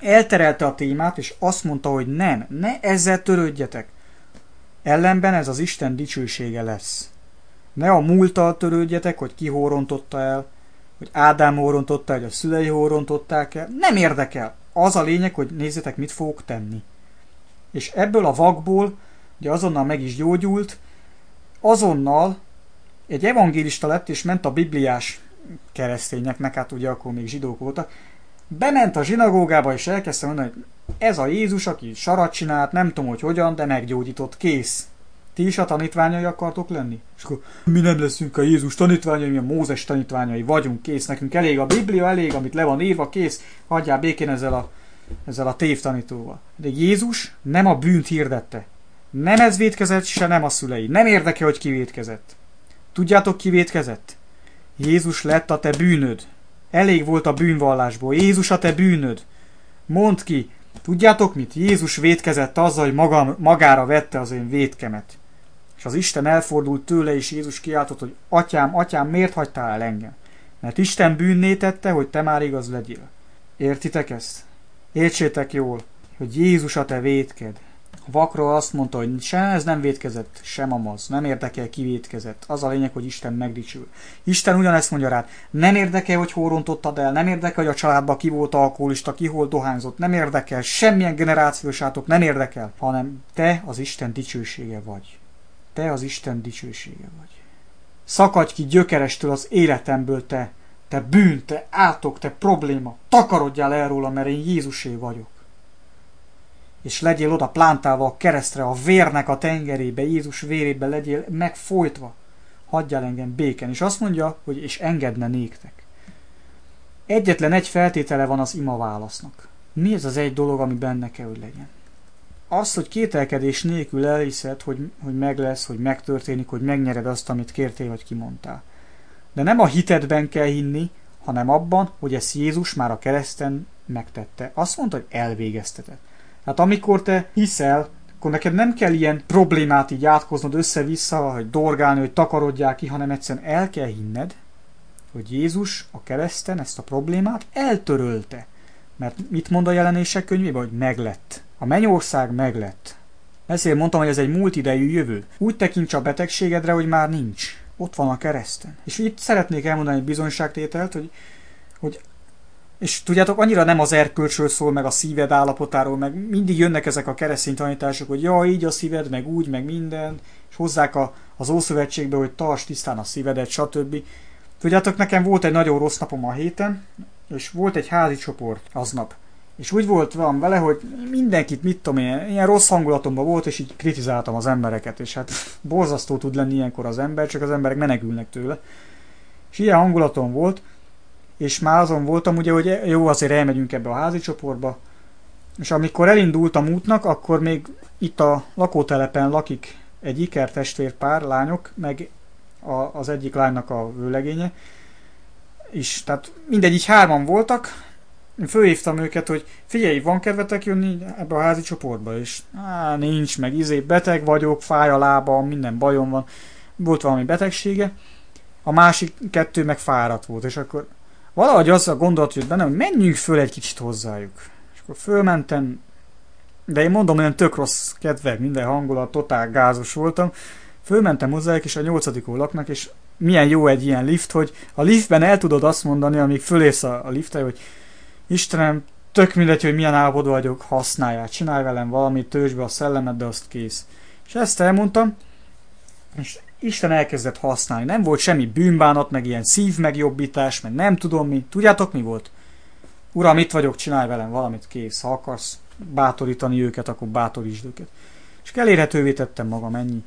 Elterelte a témát, és azt mondta, hogy nem, ne ezzel törődjetek. Ellenben ez az Isten dicsősége lesz. Ne a múlttal törődjetek, hogy ki hórontotta el, hogy Ádám hórontotta el, hogy a szülei hórontották el. Nem érdekel. Az a lényeg, hogy nézzétek, mit fogok tenni. És ebből a vakból, ugye azonnal meg is gyógyult, azonnal egy evangélista lett, és ment a bibliás keresztényeknek, hát ugye akkor még zsidók voltak, bement a zsinagógába, és elkezdte mondani, hogy ez a Jézus, aki sarat csinált, nem tudom, hogy hogyan, de meggyógyított, kész. Ti is a tanítványai akartok lenni? És akkor mi nem leszünk a Jézus tanítványai, mi a Mózes tanítványai vagyunk, kész, nekünk elég a Biblia, elég, amit le van írva, kész, hagyjál békén ezzel a, ezzel a tévtanítóval. De Jézus nem a bűnt hirdette. Nem ez vétkezett, se nem a szülei. Nem érdeke, hogy ki vétkezett. Tudjátok, ki vétkezett? Jézus lett a te bűnöd. Elég volt a bűnvallásból. Jézus a te bűnöd. Mondd ki, tudjátok mit? Jézus vétkezett azzal, hogy maga, magára vette az én vétkemet. És az Isten elfordult tőle, és Jézus kiáltott, hogy Atyám, Atyám, miért hagytál el engem? Mert Isten bűnné tette, hogy te már igaz legyél. Értitek ezt? Értsétek jól, hogy Jézus a te vétked. A vakról azt mondta, hogy sem ez nem vétkezett, sem amaz. Nem érdekel, ki vétkezett. Az a lényeg, hogy Isten megdicsül. Isten ugyanezt mondja rád. Nem érdekel, hogy hol rontottad el, nem érdekel, hogy a családban ki volt alkoholista, ki hol dohányzott, nem érdekel, semmilyen generációs átok nem érdekel, hanem te az Isten dicsősége vagy. Te az Isten dicsősége vagy. Szakadj ki gyökerestől az életemből, te, te bűn, te átok, te probléma. Takarodjál el róla, mert én Jézusé vagyok és legyél oda plántálva a keresztre, a vérnek a tengerébe, Jézus vérébe legyél megfolytva. Hagyjál engem béken. És azt mondja, hogy és engedne néktek. Egyetlen egy feltétele van az ima válasznak. Mi ez az egy dolog, ami benne kell, hogy legyen? Az, hogy kételkedés nélkül elhiszed, hogy, hogy meg lesz, hogy megtörténik, hogy megnyered azt, amit kértél vagy kimondtál. De nem a hitedben kell hinni, hanem abban, hogy ezt Jézus már a kereszten megtette. Azt mondta, hogy elvégeztetett. Hát amikor te hiszel, akkor neked nem kell ilyen problémát így átkoznod össze-vissza, hogy dorgálni, hogy takarodják ki, hanem egyszerűen el kell hinned, hogy Jézus a kereszten ezt a problémát eltörölte. Mert mit mond a jelenések könyvében? Hogy meglett. A mennyország meglett. Ezért mondtam, hogy ez egy múlt idejű jövő. Úgy tekints a betegségedre, hogy már nincs. Ott van a kereszten. És itt szeretnék elmondani egy bizonyságtételt, hogy, hogy és tudjátok, annyira nem az erkölcsről szól, meg a szíved állapotáról, meg mindig jönnek ezek a keresztény tanítások, hogy ja, így a szíved, meg úgy, meg minden, és hozzák a, az Ószövetségbe, hogy tarts tisztán a szívedet, stb. Tudjátok, nekem volt egy nagyon rossz napom a héten, és volt egy házi csoport aznap. És úgy volt van vele, hogy mindenkit, mit tudom én, ilyen rossz hangulatomban volt, és így kritizáltam az embereket, és hát borzasztó tud lenni ilyenkor az ember, csak az emberek menekülnek tőle. És ilyen hangulatom volt, és már azon voltam ugye, hogy jó, azért elmegyünk ebbe a házi csoportba, és amikor elindultam útnak, akkor még itt a lakótelepen lakik egy ikertestvérpár, lányok, meg a, az egyik lánynak a vőlegénye, és tehát mindegy, így hárman voltak, fölhívtam őket, hogy figyelj, van kedvetek jönni ebbe a házi csoportba, és á, nincs, meg izé, beteg vagyok, fáj a lábam, minden bajom van, volt valami betegsége, a másik kettő meg fáradt volt, és akkor valahogy az a gondolat jött bennem, hogy menjünk föl egy kicsit hozzájuk. És akkor fölmentem, de én mondom, olyan tök rossz kedveg, minden hangulat, totál gázos voltam. Fölmentem hozzájuk, és a nyolcadikon laknak, és milyen jó egy ilyen lift, hogy a liftben el tudod azt mondani, amíg fölész a, a liftre, hogy Istenem, tök mindegy, hogy milyen állapotban vagyok, használják, csinálj velem valamit, töltsd be a szellemet, de azt kész. És ezt elmondtam, és Isten elkezdett használni. Nem volt semmi bűnbánat, meg ilyen szívmegjobbítás, meg nem tudom mi. Tudjátok mi volt? Uram, itt vagyok, csinálj velem valamit, kész. Ha akarsz bátorítani őket, akkor bátorítsd őket. És elérhetővé tettem magam, ennyi.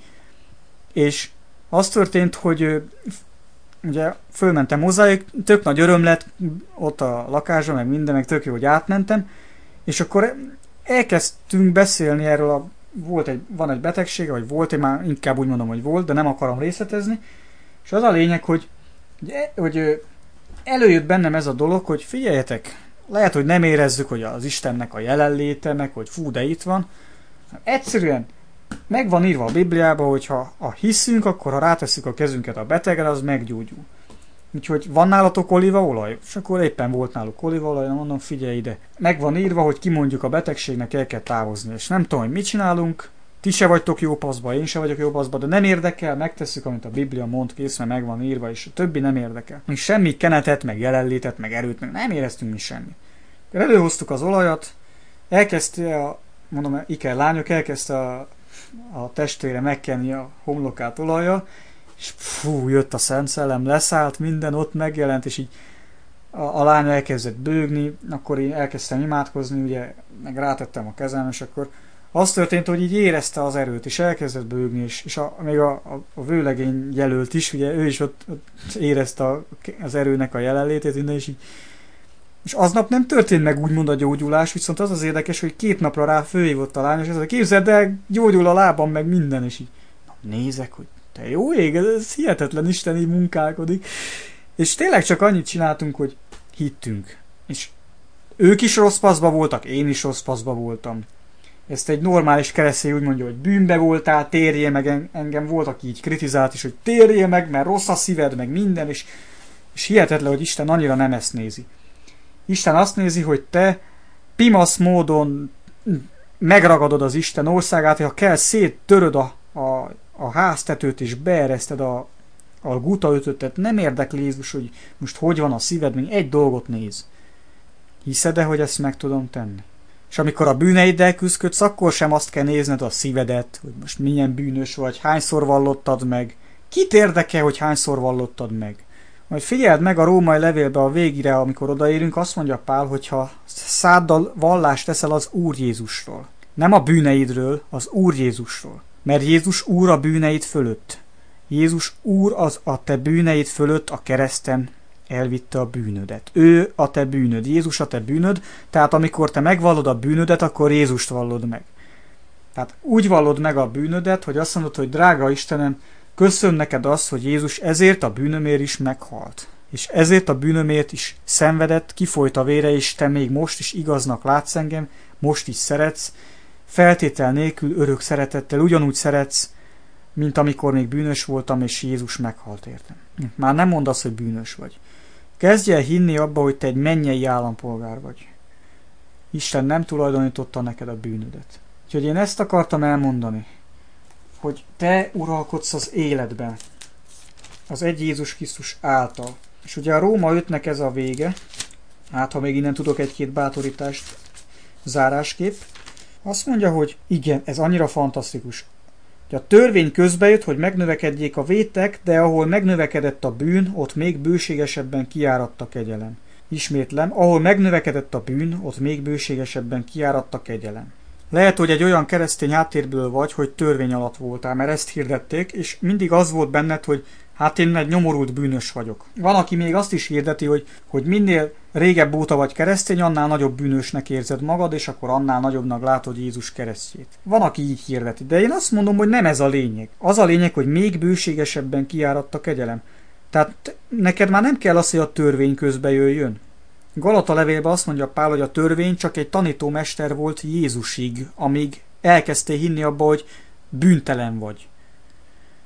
És az történt, hogy ugye fölmentem hozzájuk, tök nagy öröm lett ott a lakásban, meg minden, meg tök jó, hogy átmentem, és akkor elkezdtünk beszélni erről a volt egy, van egy betegsége, vagy volt, én már inkább úgy mondom, hogy volt, de nem akarom részletezni, és az a lényeg, hogy, hogy előjött bennem ez a dolog, hogy figyeljetek, lehet, hogy nem érezzük, hogy az Istennek a jelenléte, meg hogy fú, de itt van. Egyszerűen meg van írva a Bibliában, hogy ha a hiszünk, akkor ha rátesszük a kezünket a betegre, az meggyógyul. Úgyhogy van nálatok olívaolaj? És akkor éppen volt náluk olívaolaj, mondom, figyelj ide. Meg van írva, hogy kimondjuk a betegségnek, el kell távozni. És nem tudom, hogy mit csinálunk, ti se vagytok jó paszba, én se vagyok jó paszba, de nem érdekel, megtesszük, amit a Biblia mond, kész, mert meg van írva, és a többi nem érdekel. Mi semmi kenetet, meg jelenlétet, meg erőt, meg nem éreztünk mi semmi. Előhoztuk az olajat, elkezdte a, mondom, Iker lányok, elkezdte a, a testvére megkenni a homlokát olaja, és fú, jött a Szent Szellem, leszállt minden, ott megjelent, és így a, a lány elkezdett bőgni, akkor én elkezdtem imádkozni, ugye, meg rátettem a kezem, és akkor az történt, hogy így érezte az erőt, és elkezdett bőgni, és, és a, még a, a, a vőlegény jelölt is, ugye ő is ott, ott érezte a, az erőnek a jelenlétét, minden, és így és aznap nem történt meg úgymond a gyógyulás, viszont az az érdekes, hogy két napra rá főhívott a lány, és ez a képzeld el, gyógyul a lábam, meg minden, és így na, nézek, hogy te jó ég, ez, ez hihetetlen Isten így munkálkodik. És tényleg csak annyit csináltunk, hogy hittünk. És ők is rossz paszba voltak, én is rossz paszba voltam. Ezt egy normális keresztény úgy mondja, hogy bűnbe voltál, térjél meg, engem voltak így kritizált is, hogy térjél meg, mert rossz a szíved, meg minden, és, és hihetetlen, hogy Isten annyira nem ezt nézi. Isten azt nézi, hogy te pimasz módon megragadod az Isten országát, ha kell, széttöröd a, a a háztetőt és beereszted a, a gutaötötet, nem érdekli Jézus, hogy most hogy van a szíved, még egy dolgot néz. Hiszed-e, hogy ezt meg tudom tenni? És amikor a bűneiddel küzdködsz, akkor sem azt kell nézned a szívedet, hogy most milyen bűnös vagy, hányszor vallottad meg. Kit érdekel, hogy hányszor vallottad meg? Majd figyeld meg a római levélbe a végére, amikor odaérünk, azt mondja Pál, hogy ha száddal vallást teszel az Úr Jézusról. Nem a bűneidről, az Úr Jézusról. Mert Jézus Úr a bűneid fölött. Jézus Úr az a te bűneid fölött a kereszten elvitte a bűnödet. Ő a te bűnöd, Jézus a te bűnöd, tehát amikor te megvallod a bűnödet, akkor Jézust vallod meg. Tehát úgy vallod meg a bűnödet, hogy azt mondod, hogy drága Istenem, köszön neked azt, hogy Jézus ezért a bűnömért is meghalt. És ezért a bűnömért is szenvedett, kifolyt a vére, és te még most is igaznak látsz engem, most is szeretsz, feltétel nélkül örök szeretettel ugyanúgy szeretsz, mint amikor még bűnös voltam, és Jézus meghalt értem. Már nem mondasz, hogy bűnös vagy. Kezdj el hinni abba, hogy te egy mennyei állampolgár vagy. Isten nem tulajdonította neked a bűnödet. Úgyhogy én ezt akartam elmondani, hogy te uralkodsz az életben, az egy Jézus Krisztus által. És ugye a Róma 5-nek ez a vége, hát ha még innen tudok egy-két bátorítást zárásképp, azt mondja, hogy igen, ez annyira fantasztikus. A törvény közbejött, hogy megnövekedjék a vétek, de ahol megnövekedett a bűn, ott még bőségesebben kiáradt kegyelem. Ismétlem, ahol megnövekedett a bűn, ott még bőségesebben kiáradt kegyelem. Lehet, hogy egy olyan keresztény háttérből vagy, hogy törvény alatt voltál, mert ezt hirdették, és mindig az volt benned, hogy Hát én egy nyomorult bűnös vagyok. Van, aki még azt is hirdeti, hogy, hogy minél régebb óta vagy keresztény, annál nagyobb bűnösnek érzed magad, és akkor annál nagyobbnak látod Jézus keresztjét. Van, aki így hirdeti, de én azt mondom, hogy nem ez a lényeg. Az a lényeg, hogy még bőségesebben kiáradt a kegyelem. Tehát neked már nem kell az, hogy a törvény közbe jöjjön. Galata levélben azt mondja Pál, hogy a törvény csak egy tanítómester volt Jézusig, amíg elkezdtél hinni abba, hogy bűntelen vagy.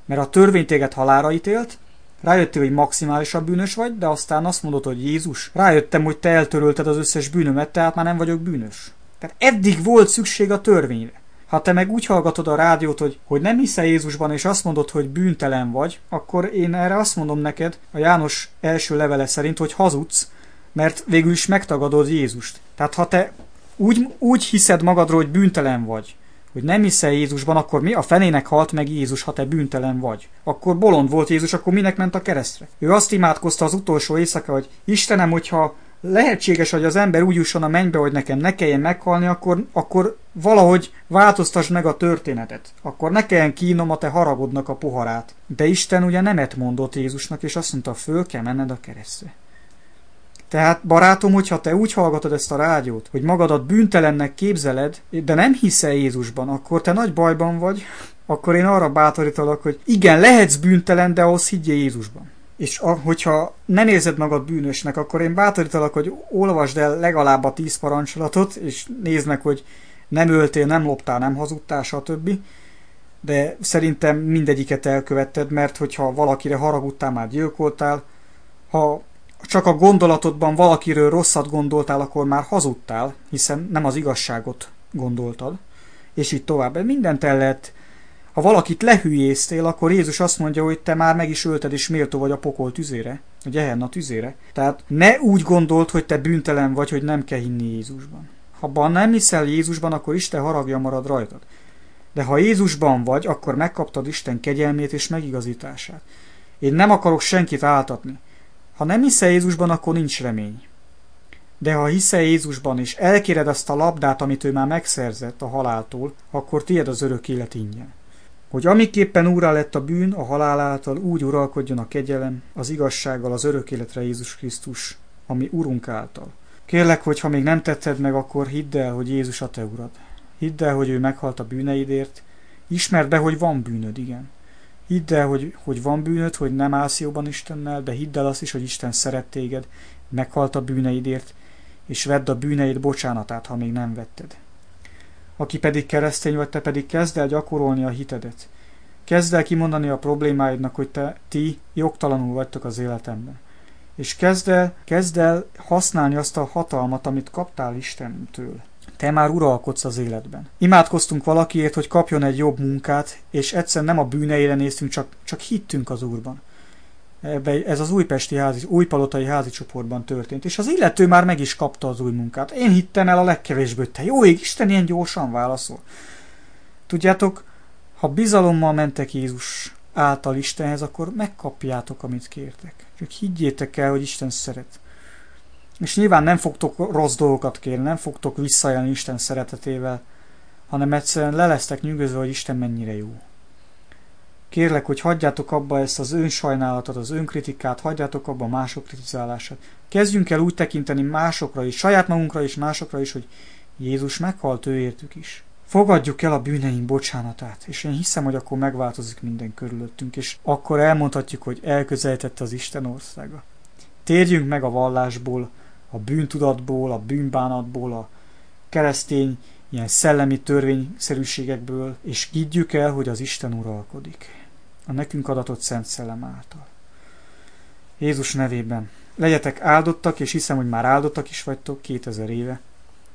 Mert a törvény téged halára ítélt, rájöttél, hogy maximálisabb bűnös vagy, de aztán azt mondod, hogy Jézus, rájöttem, hogy te eltörölted az összes bűnömet, tehát már nem vagyok bűnös. Tehát eddig volt szükség a törvényre. Ha te meg úgy hallgatod a rádiót, hogy, hogy nem hiszel Jézusban, és azt mondod, hogy bűntelen vagy, akkor én erre azt mondom neked, a János első levele szerint, hogy hazudsz, mert végül is megtagadod Jézust. Tehát ha te úgy, úgy hiszed magadról, hogy bűntelen vagy, hogy nem hiszel Jézusban, akkor mi a fenének halt meg Jézus, ha te bűntelen vagy? Akkor bolond volt Jézus, akkor minek ment a keresztre? Ő azt imádkozta az utolsó éjszaka, hogy Istenem, hogyha lehetséges, hogy az ember úgy jusson a mennybe, hogy nekem ne kelljen meghalni, akkor, akkor valahogy változtasd meg a történetet. Akkor ne kelljen kínom a te haragodnak a poharát. De Isten ugye nemet mondott Jézusnak, és azt mondta, föl kell menned a keresztre. Tehát, barátom, hogyha te úgy hallgatod ezt a rádiót, hogy magadat bűntelennek képzeled, de nem hiszel Jézusban, akkor te nagy bajban vagy, akkor én arra bátorítalak, hogy igen, lehetsz bűntelen, de ahhoz higgyél Jézusban. És a, hogyha nem érzed magad bűnösnek, akkor én bátorítalak, hogy olvasd el legalább a tíz parancsolatot, és nézd meg, hogy nem öltél, nem loptál, nem hazudtál, stb. De szerintem mindegyiket elkövetted, mert hogyha valakire haragudtál, már gyilkoltál, ha csak a gondolatodban valakiről rosszat gondoltál, akkor már hazudtál, hiszen nem az igazságot gondoltad, és így tovább. Mindent el lehet ha valakit lehülyéztél, akkor Jézus azt mondja, hogy te már meg is ölted, és méltó vagy a pokol tüzére, a Gehenna tüzére. Tehát ne úgy gondolt, hogy te bűntelen vagy, hogy nem kell hinni Jézusban. Ha abban nem hiszel Jézusban, akkor Isten haragja marad rajtad. De ha Jézusban vagy, akkor megkaptad Isten kegyelmét és megigazítását. Én nem akarok senkit áltatni. Ha nem hiszel Jézusban, akkor nincs remény. De ha hiszel Jézusban, és elkéred azt a labdát, amit ő már megszerzett a haláltól, akkor tiéd az örök élet ingyen hogy amiképpen úrá lett a bűn a halál által, úgy uralkodjon a kegyelem az igazsággal az örök életre Jézus Krisztus, ami Urunk által. Kérlek, hogy ha még nem tetted meg, akkor hidd el, hogy Jézus a te urad. Hidd el, hogy ő meghalt a bűneidért. Ismerd be, hogy van bűnöd, igen. Hidd el, hogy, hogy van bűnöd, hogy nem állsz jobban Istennel, de hidd el azt is, hogy Isten szeret téged, meghalt a bűneidért, és vedd a bűneid bocsánatát, ha még nem vetted. Aki pedig keresztény vagy, te pedig kezd el gyakorolni a hitedet. Kezd el kimondani a problémáidnak, hogy te, ti jogtalanul vagytok az életemben. És kezd el, kezd el használni azt a hatalmat, amit kaptál Istentől. Te már uralkodsz az életben. Imádkoztunk valakiért, hogy kapjon egy jobb munkát, és egyszer nem a bűneire néztünk, csak, csak hittünk az Úrban. Ebbe, ez az újpesti házi, újpalotai házi csoportban történt, és az illető már meg is kapta az új munkát. Én hittem el a legkevésbé, te jó ég, Isten ilyen gyorsan válaszol. Tudjátok, ha bizalommal mentek Jézus által Istenhez, akkor megkapjátok, amit kértek. Csak higgyétek el, hogy Isten szeret. És nyilván nem fogtok rossz dolgokat kérni, nem fogtok visszajelni Isten szeretetével, hanem egyszerűen le lesztek nyűgözve, hogy Isten mennyire jó. Kérlek, hogy hagyjátok abba ezt az önsajnálatot, az önkritikát, hagyjátok abba mások kritizálását. Kezdjünk el úgy tekinteni másokra is, saját magunkra is, másokra is, hogy Jézus meghalt őértük is. Fogadjuk el a bűneink bocsánatát, és én hiszem, hogy akkor megváltozik minden körülöttünk, és akkor elmondhatjuk, hogy elközelítette az Isten országa. Térjünk meg a vallásból, a bűntudatból, a bűnbánatból, a keresztény ilyen szellemi törvényszerűségekből, és higgyük el, hogy az Isten uralkodik a nekünk adatott Szent Szellem által. Jézus nevében legyetek áldottak, és hiszem, hogy már áldottak is vagytok 2000 éve.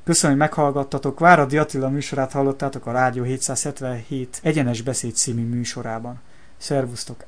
Köszönöm, hogy meghallgattatok. Váradi Attila műsorát hallottátok a Rádió 777 Egyenes Beszéd című műsorában. Szervusztok!